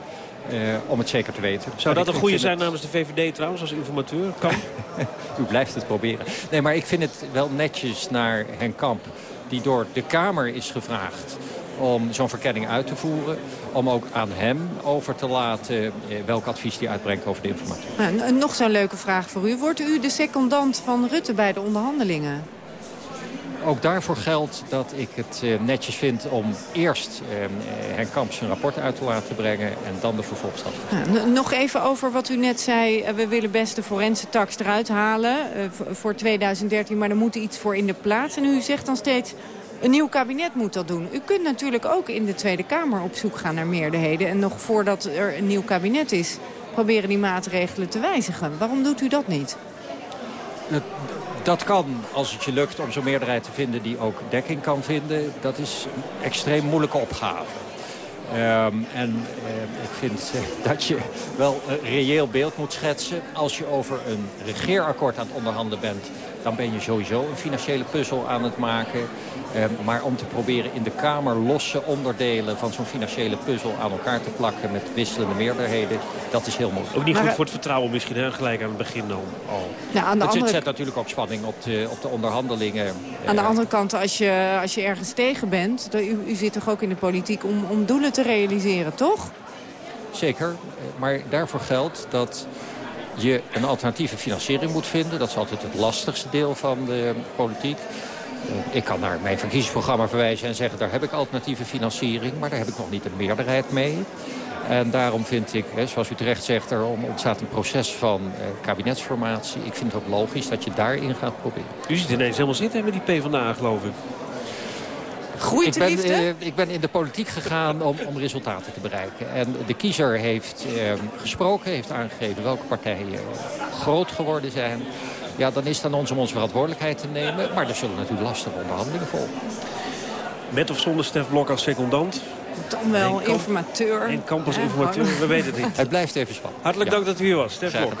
om het zeker te weten. Zou dat een goede zijn het- namens de VVD trouwens als informateur? Kan. [laughs] U blijft het proberen. Nee, maar ik vind het wel netjes naar Henk Kamp... die door de Kamer is gevraagd om zo'n verkenning uit te voeren. Om ook aan hem over te laten eh, welk advies hij uitbrengt over de informatie. Nou, nog zo'n leuke vraag voor u. Wordt u de secondant van Rutte bij de onderhandelingen? Ook daarvoor geldt dat ik het eh, netjes vind om eerst eh, Henk Kamp zijn rapport uit te laten brengen... en dan de vervolgstap. Nog even over wat u net zei. We willen best de forense tax eruit halen voor 2013. Maar er moet iets voor in de plaats. En u zegt dan steeds, een nieuw kabinet moet dat doen. U kunt natuurlijk ook in de Tweede Kamer op zoek gaan naar meerderheden. En nog voordat er een nieuw kabinet is, proberen die maatregelen te wijzigen. Waarom doet u dat niet? Dat, kan, als het je lukt om zo'n meerderheid te vinden die ook dekking kan vinden. Dat is een extreem moeilijke opgave. Ehm, en eh, ik vind eh, [laughs] dat je wel een reëel beeld moet schetsen. Als je over een regeerakkoord aan het onderhandelen bent... dan ben je sowieso een financiële puzzel aan het maken. Ehm, maar om te proberen in de Kamer losse onderdelen van zo'n financiële puzzel... aan elkaar te plakken met wisselende meerderheden, dat is heel moeilijk. Ook niet goed voor het vertrouwen misschien, hè? gelijk aan het begin dan al. Nou, aan de Het andere zet natuurlijk ook spanning op de, op de onderhandelingen. Aan de Eh, andere kant, als je, als je ergens tegen bent... dan- U, u zit toch ook in de politiek om, om doelen te realiseren, toch? Zeker, eh, maar daarvoor geldt dat je een alternatieve financiering moet vinden. Dat is altijd het lastigste deel van de politiek. Eh, Ik kan naar mijn verkiezingsprogramma verwijzen en zeggen... daar heb ik alternatieve financiering, maar daar heb ik nog niet een meerderheid mee. En daarom vind ik, zoals u terecht zegt, er ontstaat een proces van eh, kabinetsformatie. Ik vind het ook logisch dat je daarin gaat proberen. U zit ineens helemaal zitten met die PvdA, geloof ik. Groeit Ik de ben, liefde? eh, ik ben in de politiek gegaan om, om resultaten te bereiken. En de kiezer heeft eh, gesproken, heeft aangegeven welke partijen eh, groot geworden zijn. Ja, dan is het aan ons om onze verantwoordelijkheid te nemen. Maar er zullen natuurlijk lastige onderhandelingen volgen. Met of zonder Stef Blok als secondant. Dan wel, informateur. En als Ja, informateur, we weten het niet. Het blijft even spannend. Hartelijk Ja. dank dat u hier was, Stef Blok.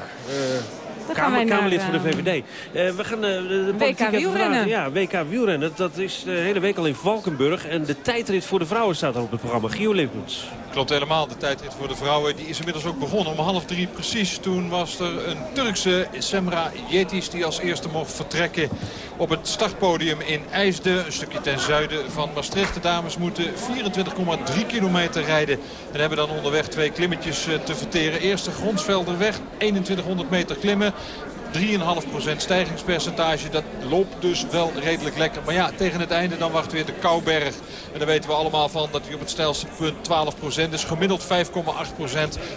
Gaan wij naar, Kamerlid voor de eh, VVD. Eh, we gaan eh, de, even wielrennen. Ja, WK wielrennen. Dat is de hele week al in Valkenburg. En de tijdrit voor de vrouwen staat al op het programma. Gio Lippens. Klopt helemaal. De tijdrit voor de vrouwen die is inmiddels ook begonnen. Om half drie precies. Toen was er een Turkse Semra Yetis die als eerste mocht vertrekken op het startpodium in IJsden. Een stukje ten zuiden van Maastricht. De dames moeten 24,3 kilometer rijden. En hebben dan onderweg twee klimmetjes eh, te verteren. Eerste Gronsvelderweg, 2100 meter klimmen. 3,5% stijgingspercentage. Dat loopt dus wel redelijk lekker. Maar ja, tegen het einde dan wacht weer de Kouberg. En daar weten we allemaal van dat hij op het stijlste punt 12% is. Gemiddeld 5,8%.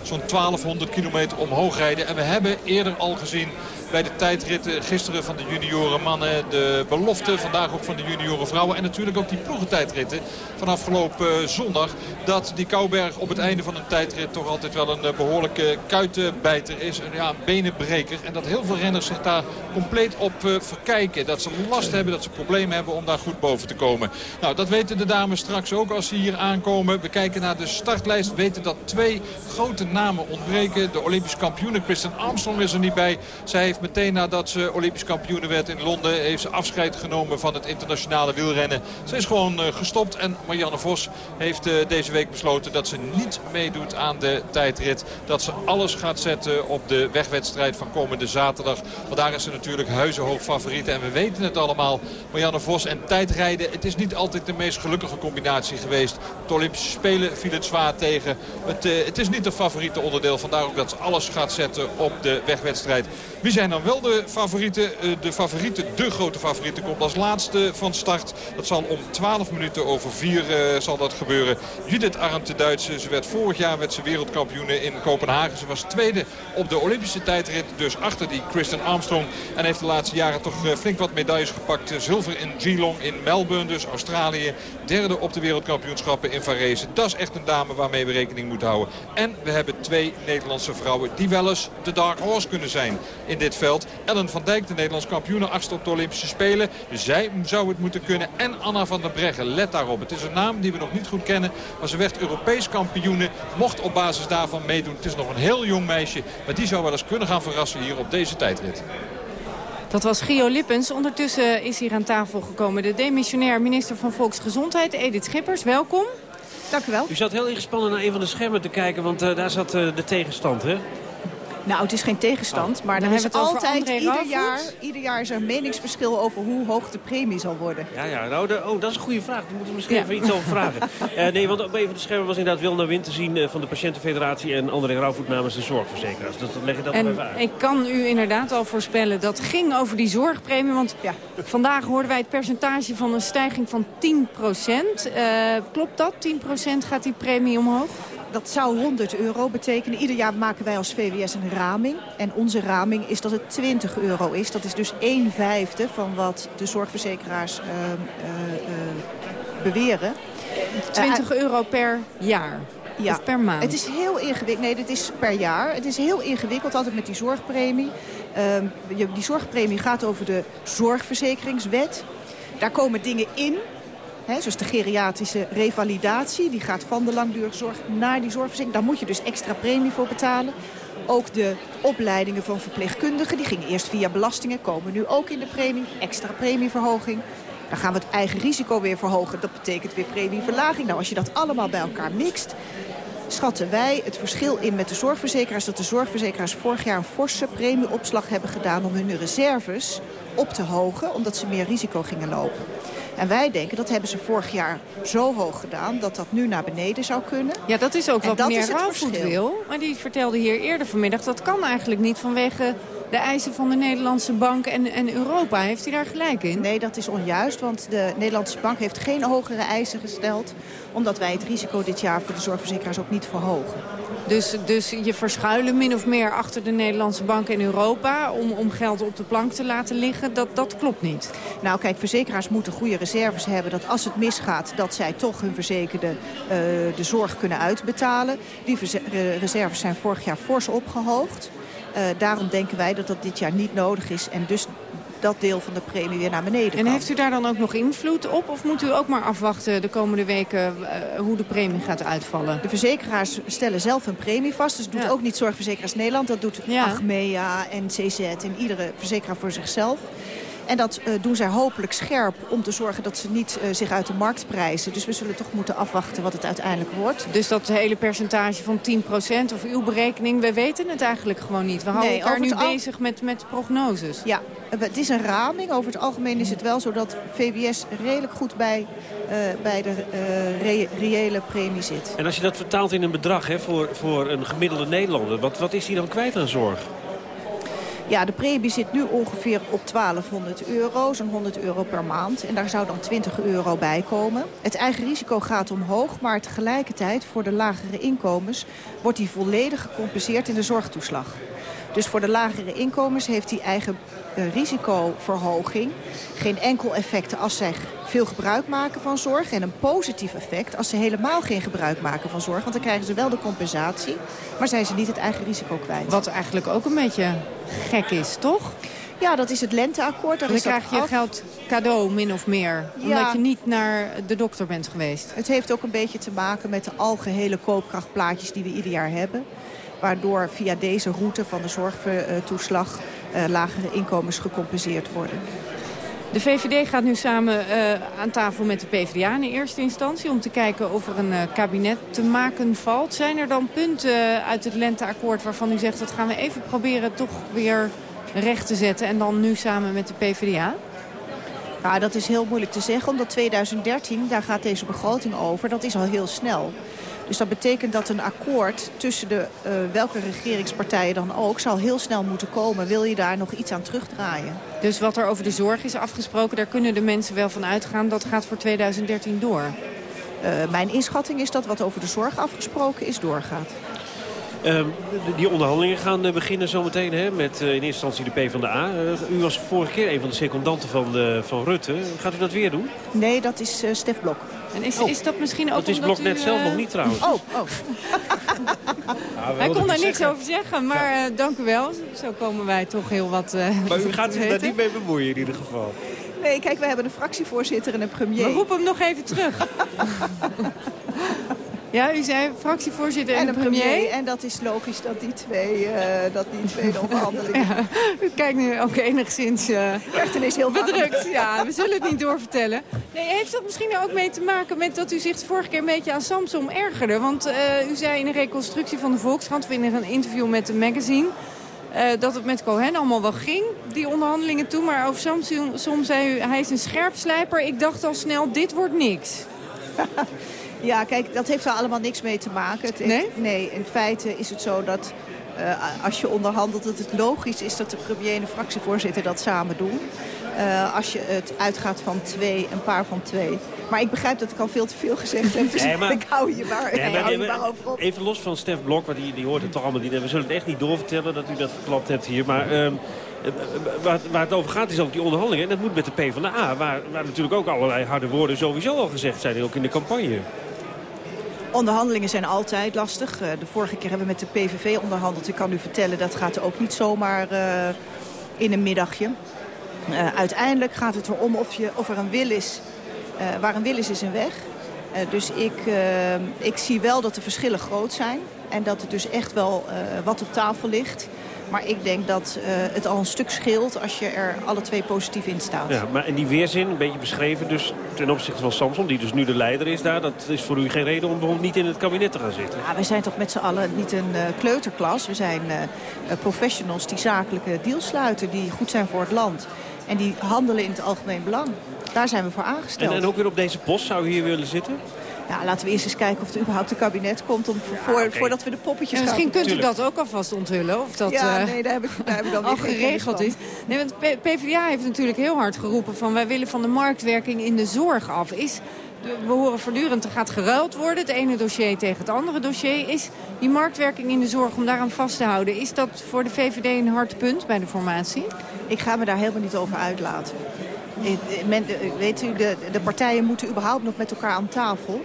Zo'n 1200 kilometer omhoog rijden. En we hebben eerder al gezien bij de tijdritten gisteren van de junioren mannen. De belofte vandaag ook van de junioren vrouwen. En natuurlijk ook die ploegentijdritten van afgelopen zondag. Dat die Kouberg op het einde van een tijdrit toch altijd wel een eh, behoorlijke kuitenbijter is. Een, ja, benenbreker. En dat heel veel renners zich daar compleet op eh, verkijken. Dat ze last hebben, dat ze problemen hebben om daar goed boven te komen. Nou, dat weten de dames straks ook als ze hier aankomen. We kijken naar de startlijst. We weten dat twee grote namen ontbreken. De Olympisch kampioen Kristen Armstrong is er niet bij. Zij meteen nadat ze Olympisch kampioen werd in Londen... heeft ze afscheid genomen van het internationale wielrennen. Ze is gewoon eh, gestopt en Marianne Vos heeft eh, deze week besloten... dat ze niet meedoet aan de tijdrit. Dat ze alles gaat zetten op de wegwedstrijd van komende zaterdag. Want daar is ze natuurlijk huizenhoog favoriet. En we weten het allemaal. Marianne Vos en tijdrijden. Het is niet altijd de meest gelukkige combinatie geweest. De Olympische Spelen viel het zwaar tegen. Het, eh, het is niet de favoriete onderdeel. Vandaar ook dat ze alles gaat zetten op de wegwedstrijd. Wie zijn dan wel de favorieten? Eh, de favoriete, de grote favoriete komt als laatste van start. Dat zal om 12 minuten over 4 eh, zal dat gebeuren. Judith Arndt, de Duitse. Ze werd vorig jaar werd ze wereldkampioene in Kopenhagen. Ze was tweede op de Olympische tijdrit. Dus achter die Kristen Armstrong. En heeft de laatste jaren toch eh, flink wat medailles gepakt. Zilver in Geelong in Melbourne, dus Australië. Derde op de wereldkampioenschappen in Varese. Dat is echt een dame waarmee we rekening moeten houden. En we hebben twee Nederlandse vrouwen die wel eens de dark horse kunnen zijn in dit veld. Ellen van Dijk, de Nederlands kampioene, achtste op de Olympische Spelen. Zij zou het moeten kunnen. En Anna van der Breggen, let daarop. Het is een naam die we nog niet goed kennen. Maar ze werd Europees kampioene. Mocht op basis daarvan meedoen. Het is nog een heel jong meisje. Maar die zou wel eens kunnen gaan verrassen hier op deze tijdrit. Dat was Gio Lippens. Ondertussen is hier aan tafel gekomen de demissionair minister van Volksgezondheid, Edith Schippers. Welkom. Dank u wel. U zat heel ingespannen naar een van de schermen te kijken, want uh, daar zat uh, de tegenstand, hè? Nou, het is geen tegenstand, oh. maar dan er is hebben we het altijd, over ieder jaar, ieder jaar is er een meningsverschil over hoe hoog de premie zal worden. Ja, ja nou, de, oh, dat is een goede vraag. Daar moeten we misschien Ja. even iets over vragen. [laughs] Eh, nee, want op een van de schermen was inderdaad Wilna Win te zien eh, van de Patiëntenfederatie en André Rauwvoet namens de zorgverzekeraars. Dus dat leg je dat nog En even uit. ik kan u inderdaad al voorspellen, dat ging over die zorgpremie. Want vandaag hoorden wij het percentage van een stijging van 10% klopt dat? 10% gaat die premie omhoog? Dat zou 100 euro betekenen. Ieder jaar maken wij als VWS een raming. En onze raming is dat het 20 euro is. Dat is dus 1 vijfde van wat de zorgverzekeraars ehm, eh, eh, beweren. 20 euro per jaar? Ja, Of per maand? Het is heel ingewikkeld. Nee, dit is per jaar. Het is heel ingewikkeld altijd met die zorgpremie. Ehm, die zorgpremie gaat over de zorgverzekeringswet. Daar komen dingen in. Zoals de geriatrische revalidatie. Die gaat van de langdurige zorg naar die zorgverzekering. Daar moet je dus extra premie voor betalen. Ook de opleidingen van verpleegkundigen. Die gingen eerst via belastingen. Komen nu ook in de premie. Extra premieverhoging. Dan gaan we het eigen risico weer verhogen. Dat betekent weer premieverlaging. Nou, als je dat allemaal bij elkaar mixt schatten wij het verschil in met de zorgverzekeraars... dat de zorgverzekeraars vorig jaar een forse premieopslag hebben gedaan... om hun reserves op te hogen, omdat ze meer risico gingen lopen. En wij denken, dat hebben ze vorig jaar zo hoog gedaan... dat dat nu naar beneden zou kunnen. Ja, dat is ook En wat het Rauwvoet wil. Maar die vertelde hier eerder vanmiddag, dat kan eigenlijk niet vanwege de eisen van de Nederlandse bank en, en Europa. Heeft hij daar gelijk in? Nee, dat is onjuist, want de Nederlandse bank heeft geen hogere eisen gesteld... omdat wij het risico dit jaar voor de zorgverzekeraars ook niet verhogen. Dus, dus je verschuilen min of meer achter de Nederlandse bank en Europa... om, om geld op de plank te laten liggen, dat, dat klopt niet. Nou kijk, verzekeraars moeten goede reserves hebben... dat als het misgaat, dat zij toch hun verzekerde eh, de zorg kunnen uitbetalen. Die eh, reserves zijn vorig jaar fors opgehoogd. Eh, daarom denken wij dat dat dit jaar niet nodig is. En dus dat deel van de premie weer naar beneden En kan. heeft u daar dan ook nog invloed op? Of moet u ook maar afwachten de komende weken eh, hoe de premie gaat uitvallen? De verzekeraars stellen zelf een premie vast. Dus dat doet ook niet Zorgverzekeraars Nederland. Dat doet Achmea en CZ en iedere verzekeraar voor zichzelf. En dat eh, doen zij hopelijk scherp om te zorgen dat ze niet eh, zich uit de markt prijzen. Dus we zullen toch moeten afwachten wat het uiteindelijk wordt. Dus dat hele percentage van 10% of uw berekening, we weten het eigenlijk gewoon niet. We houden Nee, elkaar nu het al- bezig met, met prognoses. Ja, eh, het is een raming. Over het algemeen is het wel zo dat VWS redelijk goed bij, eh, bij de eh, re- reële premie zit. En als je dat vertaalt in een bedrag hè, voor, voor een gemiddelde Nederlander... Wat, wat is hij dan kwijt aan zorg? Ja, de premie zit nu ongeveer op 1200 euro, zo'n 100 euro per maand. En daar zou dan 20 euro bij komen. Het eigen risico gaat omhoog, maar tegelijkertijd voor de lagere inkomens... wordt die volledig gecompenseerd in de zorgtoeslag. Dus voor de lagere inkomens heeft die eigen risicoverhoging geen enkel effect als zij veel gebruik maken van zorg. En een positief effect als ze helemaal geen gebruik maken van zorg. Want dan krijgen ze wel de compensatie, maar zijn ze niet het eigen risico kwijt. Wat eigenlijk ook een beetje gek is, toch? Ja, dat is het lenteakkoord. Daar Dan krijg je af. geld cadeau, min of meer. Ja. Omdat je niet naar de dokter bent geweest. Het heeft ook een beetje te maken met de algehele koopkrachtplaatjes die we ieder jaar hebben. Waardoor via deze route van de zorgtoeslag eh, lagere inkomens gecompenseerd worden. De VVD gaat nu samen eh, aan tafel met de PvdA in eerste instantie... om te kijken of er een eh, kabinet te maken valt. Zijn er dan punten uit het lenteakkoord waarvan u zegt... dat gaan we even proberen toch weer recht te zetten... en dan nu samen met de PvdA? Ja, dat is heel moeilijk te zeggen, omdat 2013, daar gaat deze begroting over, dat is al heel snel. Dus dat betekent dat een akkoord tussen de, eh, welke regeringspartijen dan ook... zal heel snel moeten komen. Wil je daar nog iets aan terugdraaien? Dus wat er over de zorg is afgesproken... daar kunnen de mensen wel van uitgaan. Dat gaat voor 2013 door. Eh, mijn inschatting is dat wat over de zorg afgesproken is doorgaat. Ehm, die onderhandelingen gaan eh, beginnen zometeen hè, met in eerste instantie de PvdA. Uh, u was vorige keer een van de secondanten van, van Rutte. Gaat u dat weer doen? Nee, dat is eh Stef Blok. En is, Oh. is dat misschien ook Dat is Blok net u, zelf eh, nog niet trouwens. Oh, oh. Hij kon daar niks over zeggen, maar eh, dank u wel. Zo komen wij toch heel wat eh, Maar u gaat zich daar niet mee bemoeien in ieder geval. Nee, kijk, we hebben een fractievoorzitter en een premier. We roepen hem nog even terug. [laughs] ja, u zei fractievoorzitter en, en de premier. En dat is logisch dat die twee, eh, dat die twee de onderhandelingen... Ja, u kijkt nu ook enigszins uh, krijgt ineens heel bedrukt. Ja, we zullen het niet doorvertellen. Nee, heeft dat misschien ook mee te maken met dat u zich de vorige keer een beetje aan Samsung ergerde? Want uh, u zei in een reconstructie van de Volkskrant, of in een interview met de magazine... Uh, dat het met Cohen allemaal wel ging, die onderhandelingen toen. Maar over Samsung soms zei u, hij is een scherpslijper. Ik dacht al snel, dit wordt niks. [laughs] Ja, kijk, dat heeft er allemaal niks mee te maken. Het heeft, nee? Nee, in feite is het zo dat uh, als je onderhandelt... dat het logisch is dat de premier en de fractievoorzitter dat samen doen. Uh, als je het uitgaat van twee, een paar van twee. Maar ik begrijp dat ik al veel te veel gezegd heb. Dus nee, maar, ik hou je maar, nee, maar, hou je nee, maar over op. Even los van Stef Blok, want die, die hoort het toch allemaal niet. We zullen het echt niet doorvertellen dat u dat verklapt hebt hier. Maar uh, waar, waar, het over gaat is over die onderhandelingen. En dat moet met de PvdA. Waar, waar natuurlijk ook allerlei harde woorden sowieso al gezegd zijn. Ook in de campagne. Onderhandelingen zijn altijd lastig. Uh, de vorige keer hebben we met de PVV onderhandeld. Ik kan u vertellen, dat gaat ook niet zomaar uh, in een middagje. Uh, uiteindelijk gaat het erom of, je, of er een wil is. Waar een wil is, is een weg. Dus ik, ik zie wel dat de verschillen groot zijn. En dat het dus echt wel wat op tafel ligt. Maar ik denk dat het al een stuk scheelt als je er alle twee positief in staat. Ja, maar in die weerzin, een beetje beschreven dus ten opzichte van Samson... die dus nu de leider is daar, dat is voor u geen reden om bijvoorbeeld niet in het kabinet te gaan zitten. Ja, wij zijn toch met z'n allen niet een uh, kleuterklas. We zijn uh, professionals die zakelijke deals sluiten, die goed zijn voor het land. En die handelen in het algemeen belang. Daar zijn we voor aangesteld. En, en ook weer op deze post zou u hier willen zitten? Ja, laten we eerst eens kijken of er überhaupt een kabinet komt om, voor, ja, okay. voordat we de poppetjes gaan Misschien kunt u dat ook alvast onthullen. Of dat ja, nee, daar heb ik, daar heb ik dan [laughs] al geregeld is. Nee, want PvdA heeft natuurlijk heel hard geroepen van wij willen van de marktwerking in de zorg af. Is, we horen voortdurend er gaat geruild worden, het ene dossier tegen het andere dossier. Is die marktwerking in de zorg om daaraan vast te houden, is dat voor de VVD een hard punt bij de formatie? Ik ga me daar helemaal niet over uitlaten. Men, weet u, de, de partijen moeten überhaupt nog met elkaar aan tafel.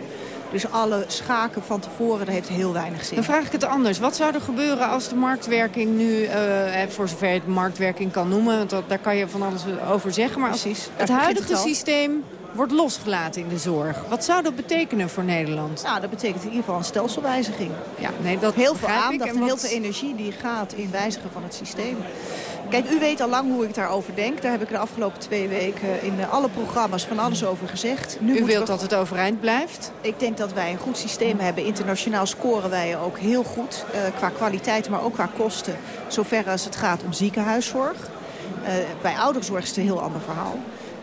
Dus alle schaken van tevoren, dat heeft heel weinig zin. Dan vraag ik het anders. Wat zou er gebeuren als de marktwerking nu, eh, voor zover je het marktwerking kan noemen... want dat, daar kan je van alles over zeggen, maar Precies, het huidige het systeem wordt losgelaten in de zorg. Wat zou dat betekenen voor Nederland? Nou, dat betekent in ieder geval een stelselwijziging. Ja, nee, dat heel veel aandacht En en heel veel energie die gaat in wijzigen van het systeem. Kijk, u weet al lang hoe ik daarover denk. Daar heb ik de afgelopen twee weken in eh, alle programma's van alles over gezegd. Nu U wilt we- dat het overeind blijft? Ik denk dat wij een goed systeem hebben. Internationaal scoren wij ook heel goed. eh, qua kwaliteit, maar ook qua kosten. Zover als het gaat om ziekenhuiszorg. Eh, bij ouderzorg is het een heel ander verhaal.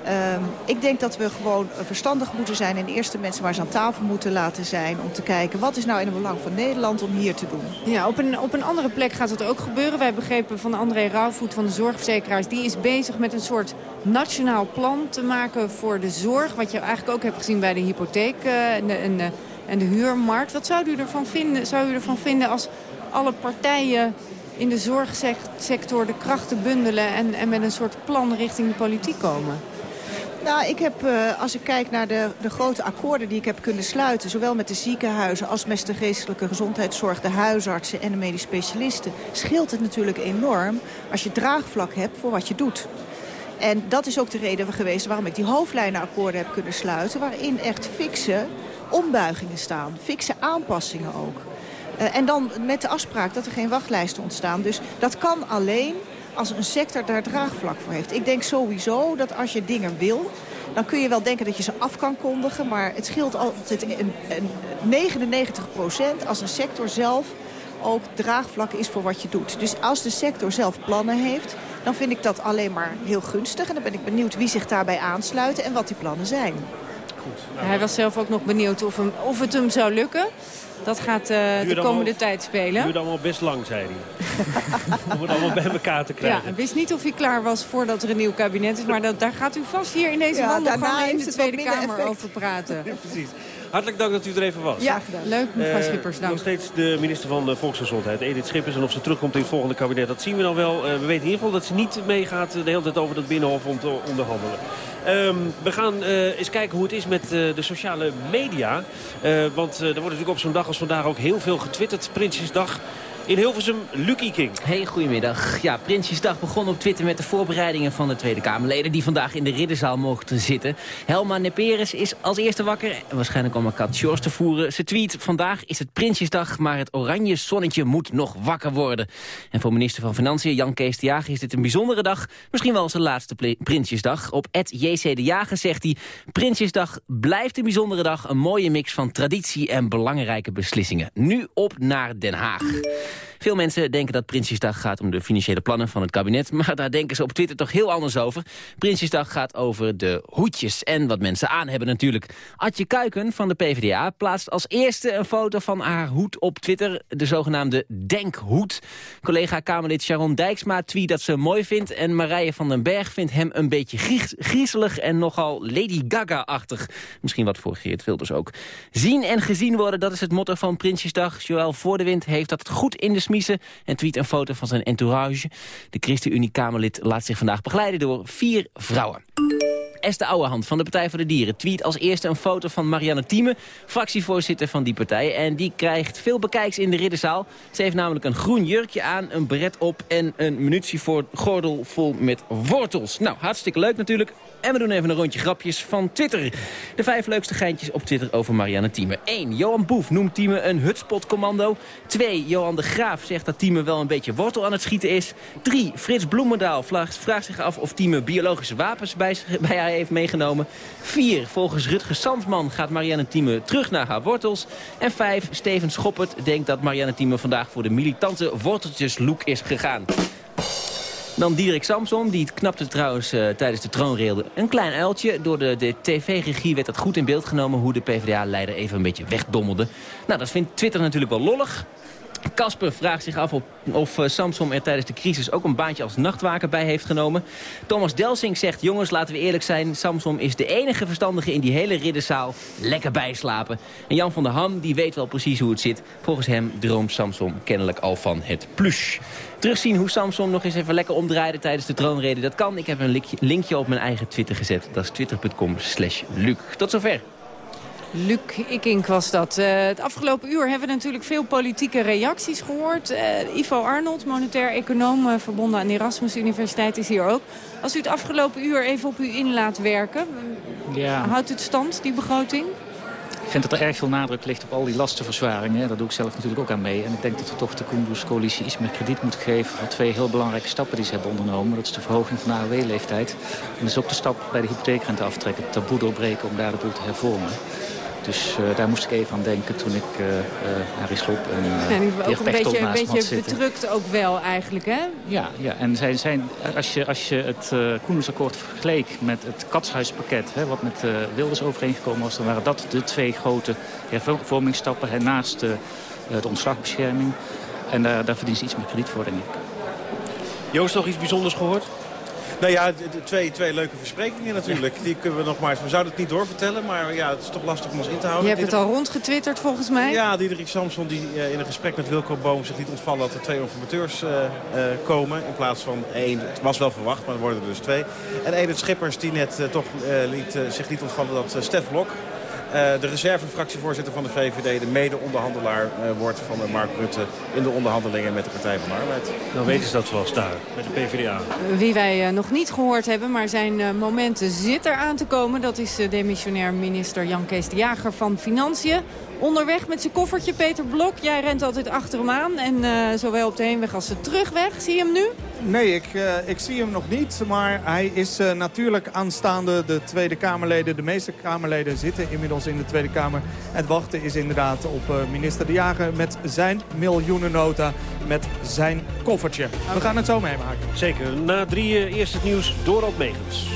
Ehm, ik denk dat we gewoon eh, verstandig moeten zijn... en de eerste mensen maar eens aan tafel moeten laten zijn... om te kijken wat is nou in het belang van Nederland om hier te doen. Ja, op een, op een andere plek gaat het ook gebeuren. Wij begrepen van André Rauwvoet van de zorgverzekeraars... die is bezig met een soort nationaal plan te maken voor de zorg. Wat je eigenlijk ook hebt gezien bij de hypotheek eh, en, de, en, de, en de huurmarkt. Wat zou u ervan vinden, zou u ervan vinden als alle partijen in de zorgsector de krachten bundelen... En, en met een soort plan richting de politiek komen? Nou, ik heb, eh, als ik kijk naar de, de grote akkoorden die ik heb kunnen sluiten... zowel met de ziekenhuizen als met de geestelijke gezondheidszorg... de huisartsen en de medisch specialisten... scheelt het natuurlijk enorm als je draagvlak hebt voor wat je doet. En dat is ook de reden geweest waarom ik die hoofdlijnenakkoorden heb kunnen sluiten... waarin echt fikse ombuigingen staan, fikse aanpassingen ook. Eh, en dan met de afspraak dat er geen wachtlijsten ontstaan. Dus dat kan alleen als een sector daar draagvlak voor heeft. Ik denk sowieso dat als je dingen wil... dan kun je wel denken dat je ze af kan kondigen... maar het scheelt altijd een, een 99% als een sector zelf ook draagvlak is voor wat je doet. Dus als de sector zelf plannen heeft... dan vind ik dat alleen maar heel gunstig. En dan ben ik benieuwd wie zich daarbij aansluiten... en wat die plannen zijn. Hij was zelf ook nog benieuwd of, of het hem zou lukken. Dat gaat eh, de komende tijd spelen. duurde allemaal best lang, zei hij. [laughs] Om het allemaal bij elkaar te Ja, krijgen. hij wist niet of hij klaar was voordat er een nieuw kabinet is. Maar dat, daar gaat u vast hier in deze Ja, wandelgang in de Tweede Kamer effect. over praten. [laughs] Precies. Hartelijk dank dat u er even was. Ja, leuk mevrouw Eh, Schippers, dank. Nog steeds de minister van eh, Volksgezondheid, Edith Schippers. En of ze terugkomt in het volgende kabinet, dat zien we dan wel. Eh, we weten in ieder geval dat ze niet meegaat de hele tijd over dat Binnenhof om te onderhandelen. Ehm, we gaan eens kijken hoe het is met de sociale media. Want er wordt natuurlijk op zo'n dag als vandaag ook heel veel getwitterd. Prinsjesdag in Hilversum, Lucky King. Hey, goedemiddag. Ja, Prinsjesdag begon op Twitter met de voorbereidingen van de Tweede Kamerleden... die vandaag in de ridderzaal mochten zitten. Helma Neperes is als eerste wakker. Waarschijnlijk om een kat shorts te voeren. Ze tweet, vandaag is het Prinsjesdag... maar het oranje zonnetje moet nog wakker worden. En voor minister van Financiën Jan Kees de Jager is dit een bijzondere dag. Misschien wel zijn laatste Prinsjesdag. Op JC de Jager zegt hij... Prinsjesdag blijft een bijzondere dag. Een mooie mix van traditie en belangrijke beslissingen. Nu op naar Den Haag. Veel mensen denken dat Prinsjesdag gaat om de financiële plannen van het kabinet. [laughs] Maar daar denken ze op Twitter toch heel anders over. Prinsjesdag gaat over de hoedjes en wat mensen aan hebben natuurlijk. Adje Kuiken van de PvdA plaatst als eerste een foto van haar hoed op Twitter. De zogenaamde Denkhoed. Collega Kamerlid Sharon Dijksma tweet dat ze mooi vindt. En Marije van den Berg vindt hem een beetje griezelig en nogal Lady Gaga-achtig. Misschien wat voor Geert Wilders ook. Zien en gezien worden, dat is het motto van Prinsjesdag. Joël Voordewind heeft dat goed in de en tweet een foto van zijn entourage. De ChristenUnie-Kamerlid laat zich vandaag begeleiden door vier vrouwen. Esther Ouwehand van de Partij voor de Dieren tweet als eerste een foto van Marianne Thieme, fractievoorzitter van die partij. En die krijgt veel bekijks in de ridderzaal. Ze heeft namelijk een groen jurkje aan, een beret op en een munitie voor gordel vol met wortels. Nou, hartstikke leuk natuurlijk. En we doen even een rondje grapjes van Twitter. De vijf leukste geintjes op Twitter over Marianne Thieme. 1. Johan Boef noemt Thieme een hutspotcommando. 2. Johan de Graaf zegt dat Thieme wel een beetje wortel aan het schieten is. 3. Frits Bloemendaal vraagt, zich af of Thieme biologische wapens bij, bij haar heeft meegenomen. 4. Volgens Rutger Sandman gaat Marianne Thieme terug naar haar wortels. En 5. Steven Schoppert denkt dat Marianne Thieme vandaag voor de militante worteltjeslook is gegaan. Dan Dirk Samson, die knapte trouwens eh, tijdens de troonrede een klein uiltje. Door de, de tv-regie werd dat goed in beeld genomen hoe de PvdA-leider even een beetje wegdommelde. Nou, dat vindt Twitter natuurlijk wel lollig. Kasper vraagt zich af of, eh, Samson er tijdens de crisis ook een baantje als nachtwaker bij heeft genomen. Thomas Delsing zegt, jongens, laten we eerlijk zijn. Samson is de enige verstandige in die hele ridderzaal. Lekker bijslapen. En Jan van der Ham, die weet wel precies hoe het zit. Volgens hem droomt Samson kennelijk al van het plush. Terugzien hoe Samson nog eens even lekker omdraaide tijdens de troonrede. Dat kan. Ik heb een linkje, linkje op mijn eigen Twitter gezet. Dat is twitter.com slash Luc. Tot zover. Luc Ikink was dat. Uh, het afgelopen uur hebben we natuurlijk veel politieke reacties gehoord. Uh, Ivo Arnold, monetair econoom uh, verbonden aan de Erasmus Universiteit, is hier ook. Als u het afgelopen uur even op u in laat werken, ja. houdt het stand, die begroting? Ik vind dat er erg veel nadruk ligt op al die lastenverzwaringen. Daar doe ik zelf natuurlijk ook aan mee. En ik denk dat we toch de Koenderscoalitie iets meer krediet moeten geven... voor twee heel belangrijke stappen die ze hebben ondernomen. Dat is de verhoging van de AOW-leeftijd. En dat is ook de stap bij de hypotheekrente aftrekken, het taboe doorbreken om daar de boel te hervormen. Dus uh, daar moest ik even aan denken toen ik uh, uh, Harry Slob en uh, ja, die ook een beetje, een beetje bedrukt ook wel eigenlijk, hè? Ja, ja. en zijn, zijn, als, je, als je het uh, Koendersakkoord vergeleek met het Katshuispakket... Hè, wat met Wilders overeengekomen was... dan waren dat de twee grote hervormingsstappen hè, naast de ontslagbescherming. En daar, daar verdient ze iets meer krediet voor, denk ik. Joost, nog iets bijzonders gehoord? Nou ja, twee, twee leuke versprekingen natuurlijk. Die kunnen we nog maar... We zouden het niet doorvertellen, maar ja, het is toch lastig om ons in te houden. Je hebt het al rondgetwitterd volgens mij. Ja, Diederik Samson die uh, in een gesprek met Wilco Boom zich liet ontvallen dat er twee informateurs uh, uh, komen. In plaats van één. Het was wel verwacht, maar er worden er dus twee. En Edith Schippers die net toch liet, zich liet ontvallen dat Stef Blok de reservefractievoorzitter van de VVD, de mede-onderhandelaar uh, wordt van Mark Rutte in de onderhandelingen met de Partij van de Arbeid. Dan weten ze dat vast daar, met de PvdA. Wie wij uh, nog niet gehoord hebben, maar zijn momenten zit er aan te komen. Dat is demissionair minister Jan Kees de Jager van Financiën. Onderweg met zijn koffertje, Peter Blok. Jij rent altijd achter hem aan. En uh, zowel op de heenweg als de terugweg. Zie je hem nu? Nee, ik, uh, ik zie hem nog niet. Maar hij is uh, natuurlijk aanstaande. De Tweede Kamerleden, de meeste Kamerleden zitten inmiddels in de Tweede Kamer. Het wachten is inderdaad op minister De Jager met zijn miljoenennota. Met zijn koffertje. We gaan het zo meemaken. Zeker. Na drie eerst het nieuws door op Megens.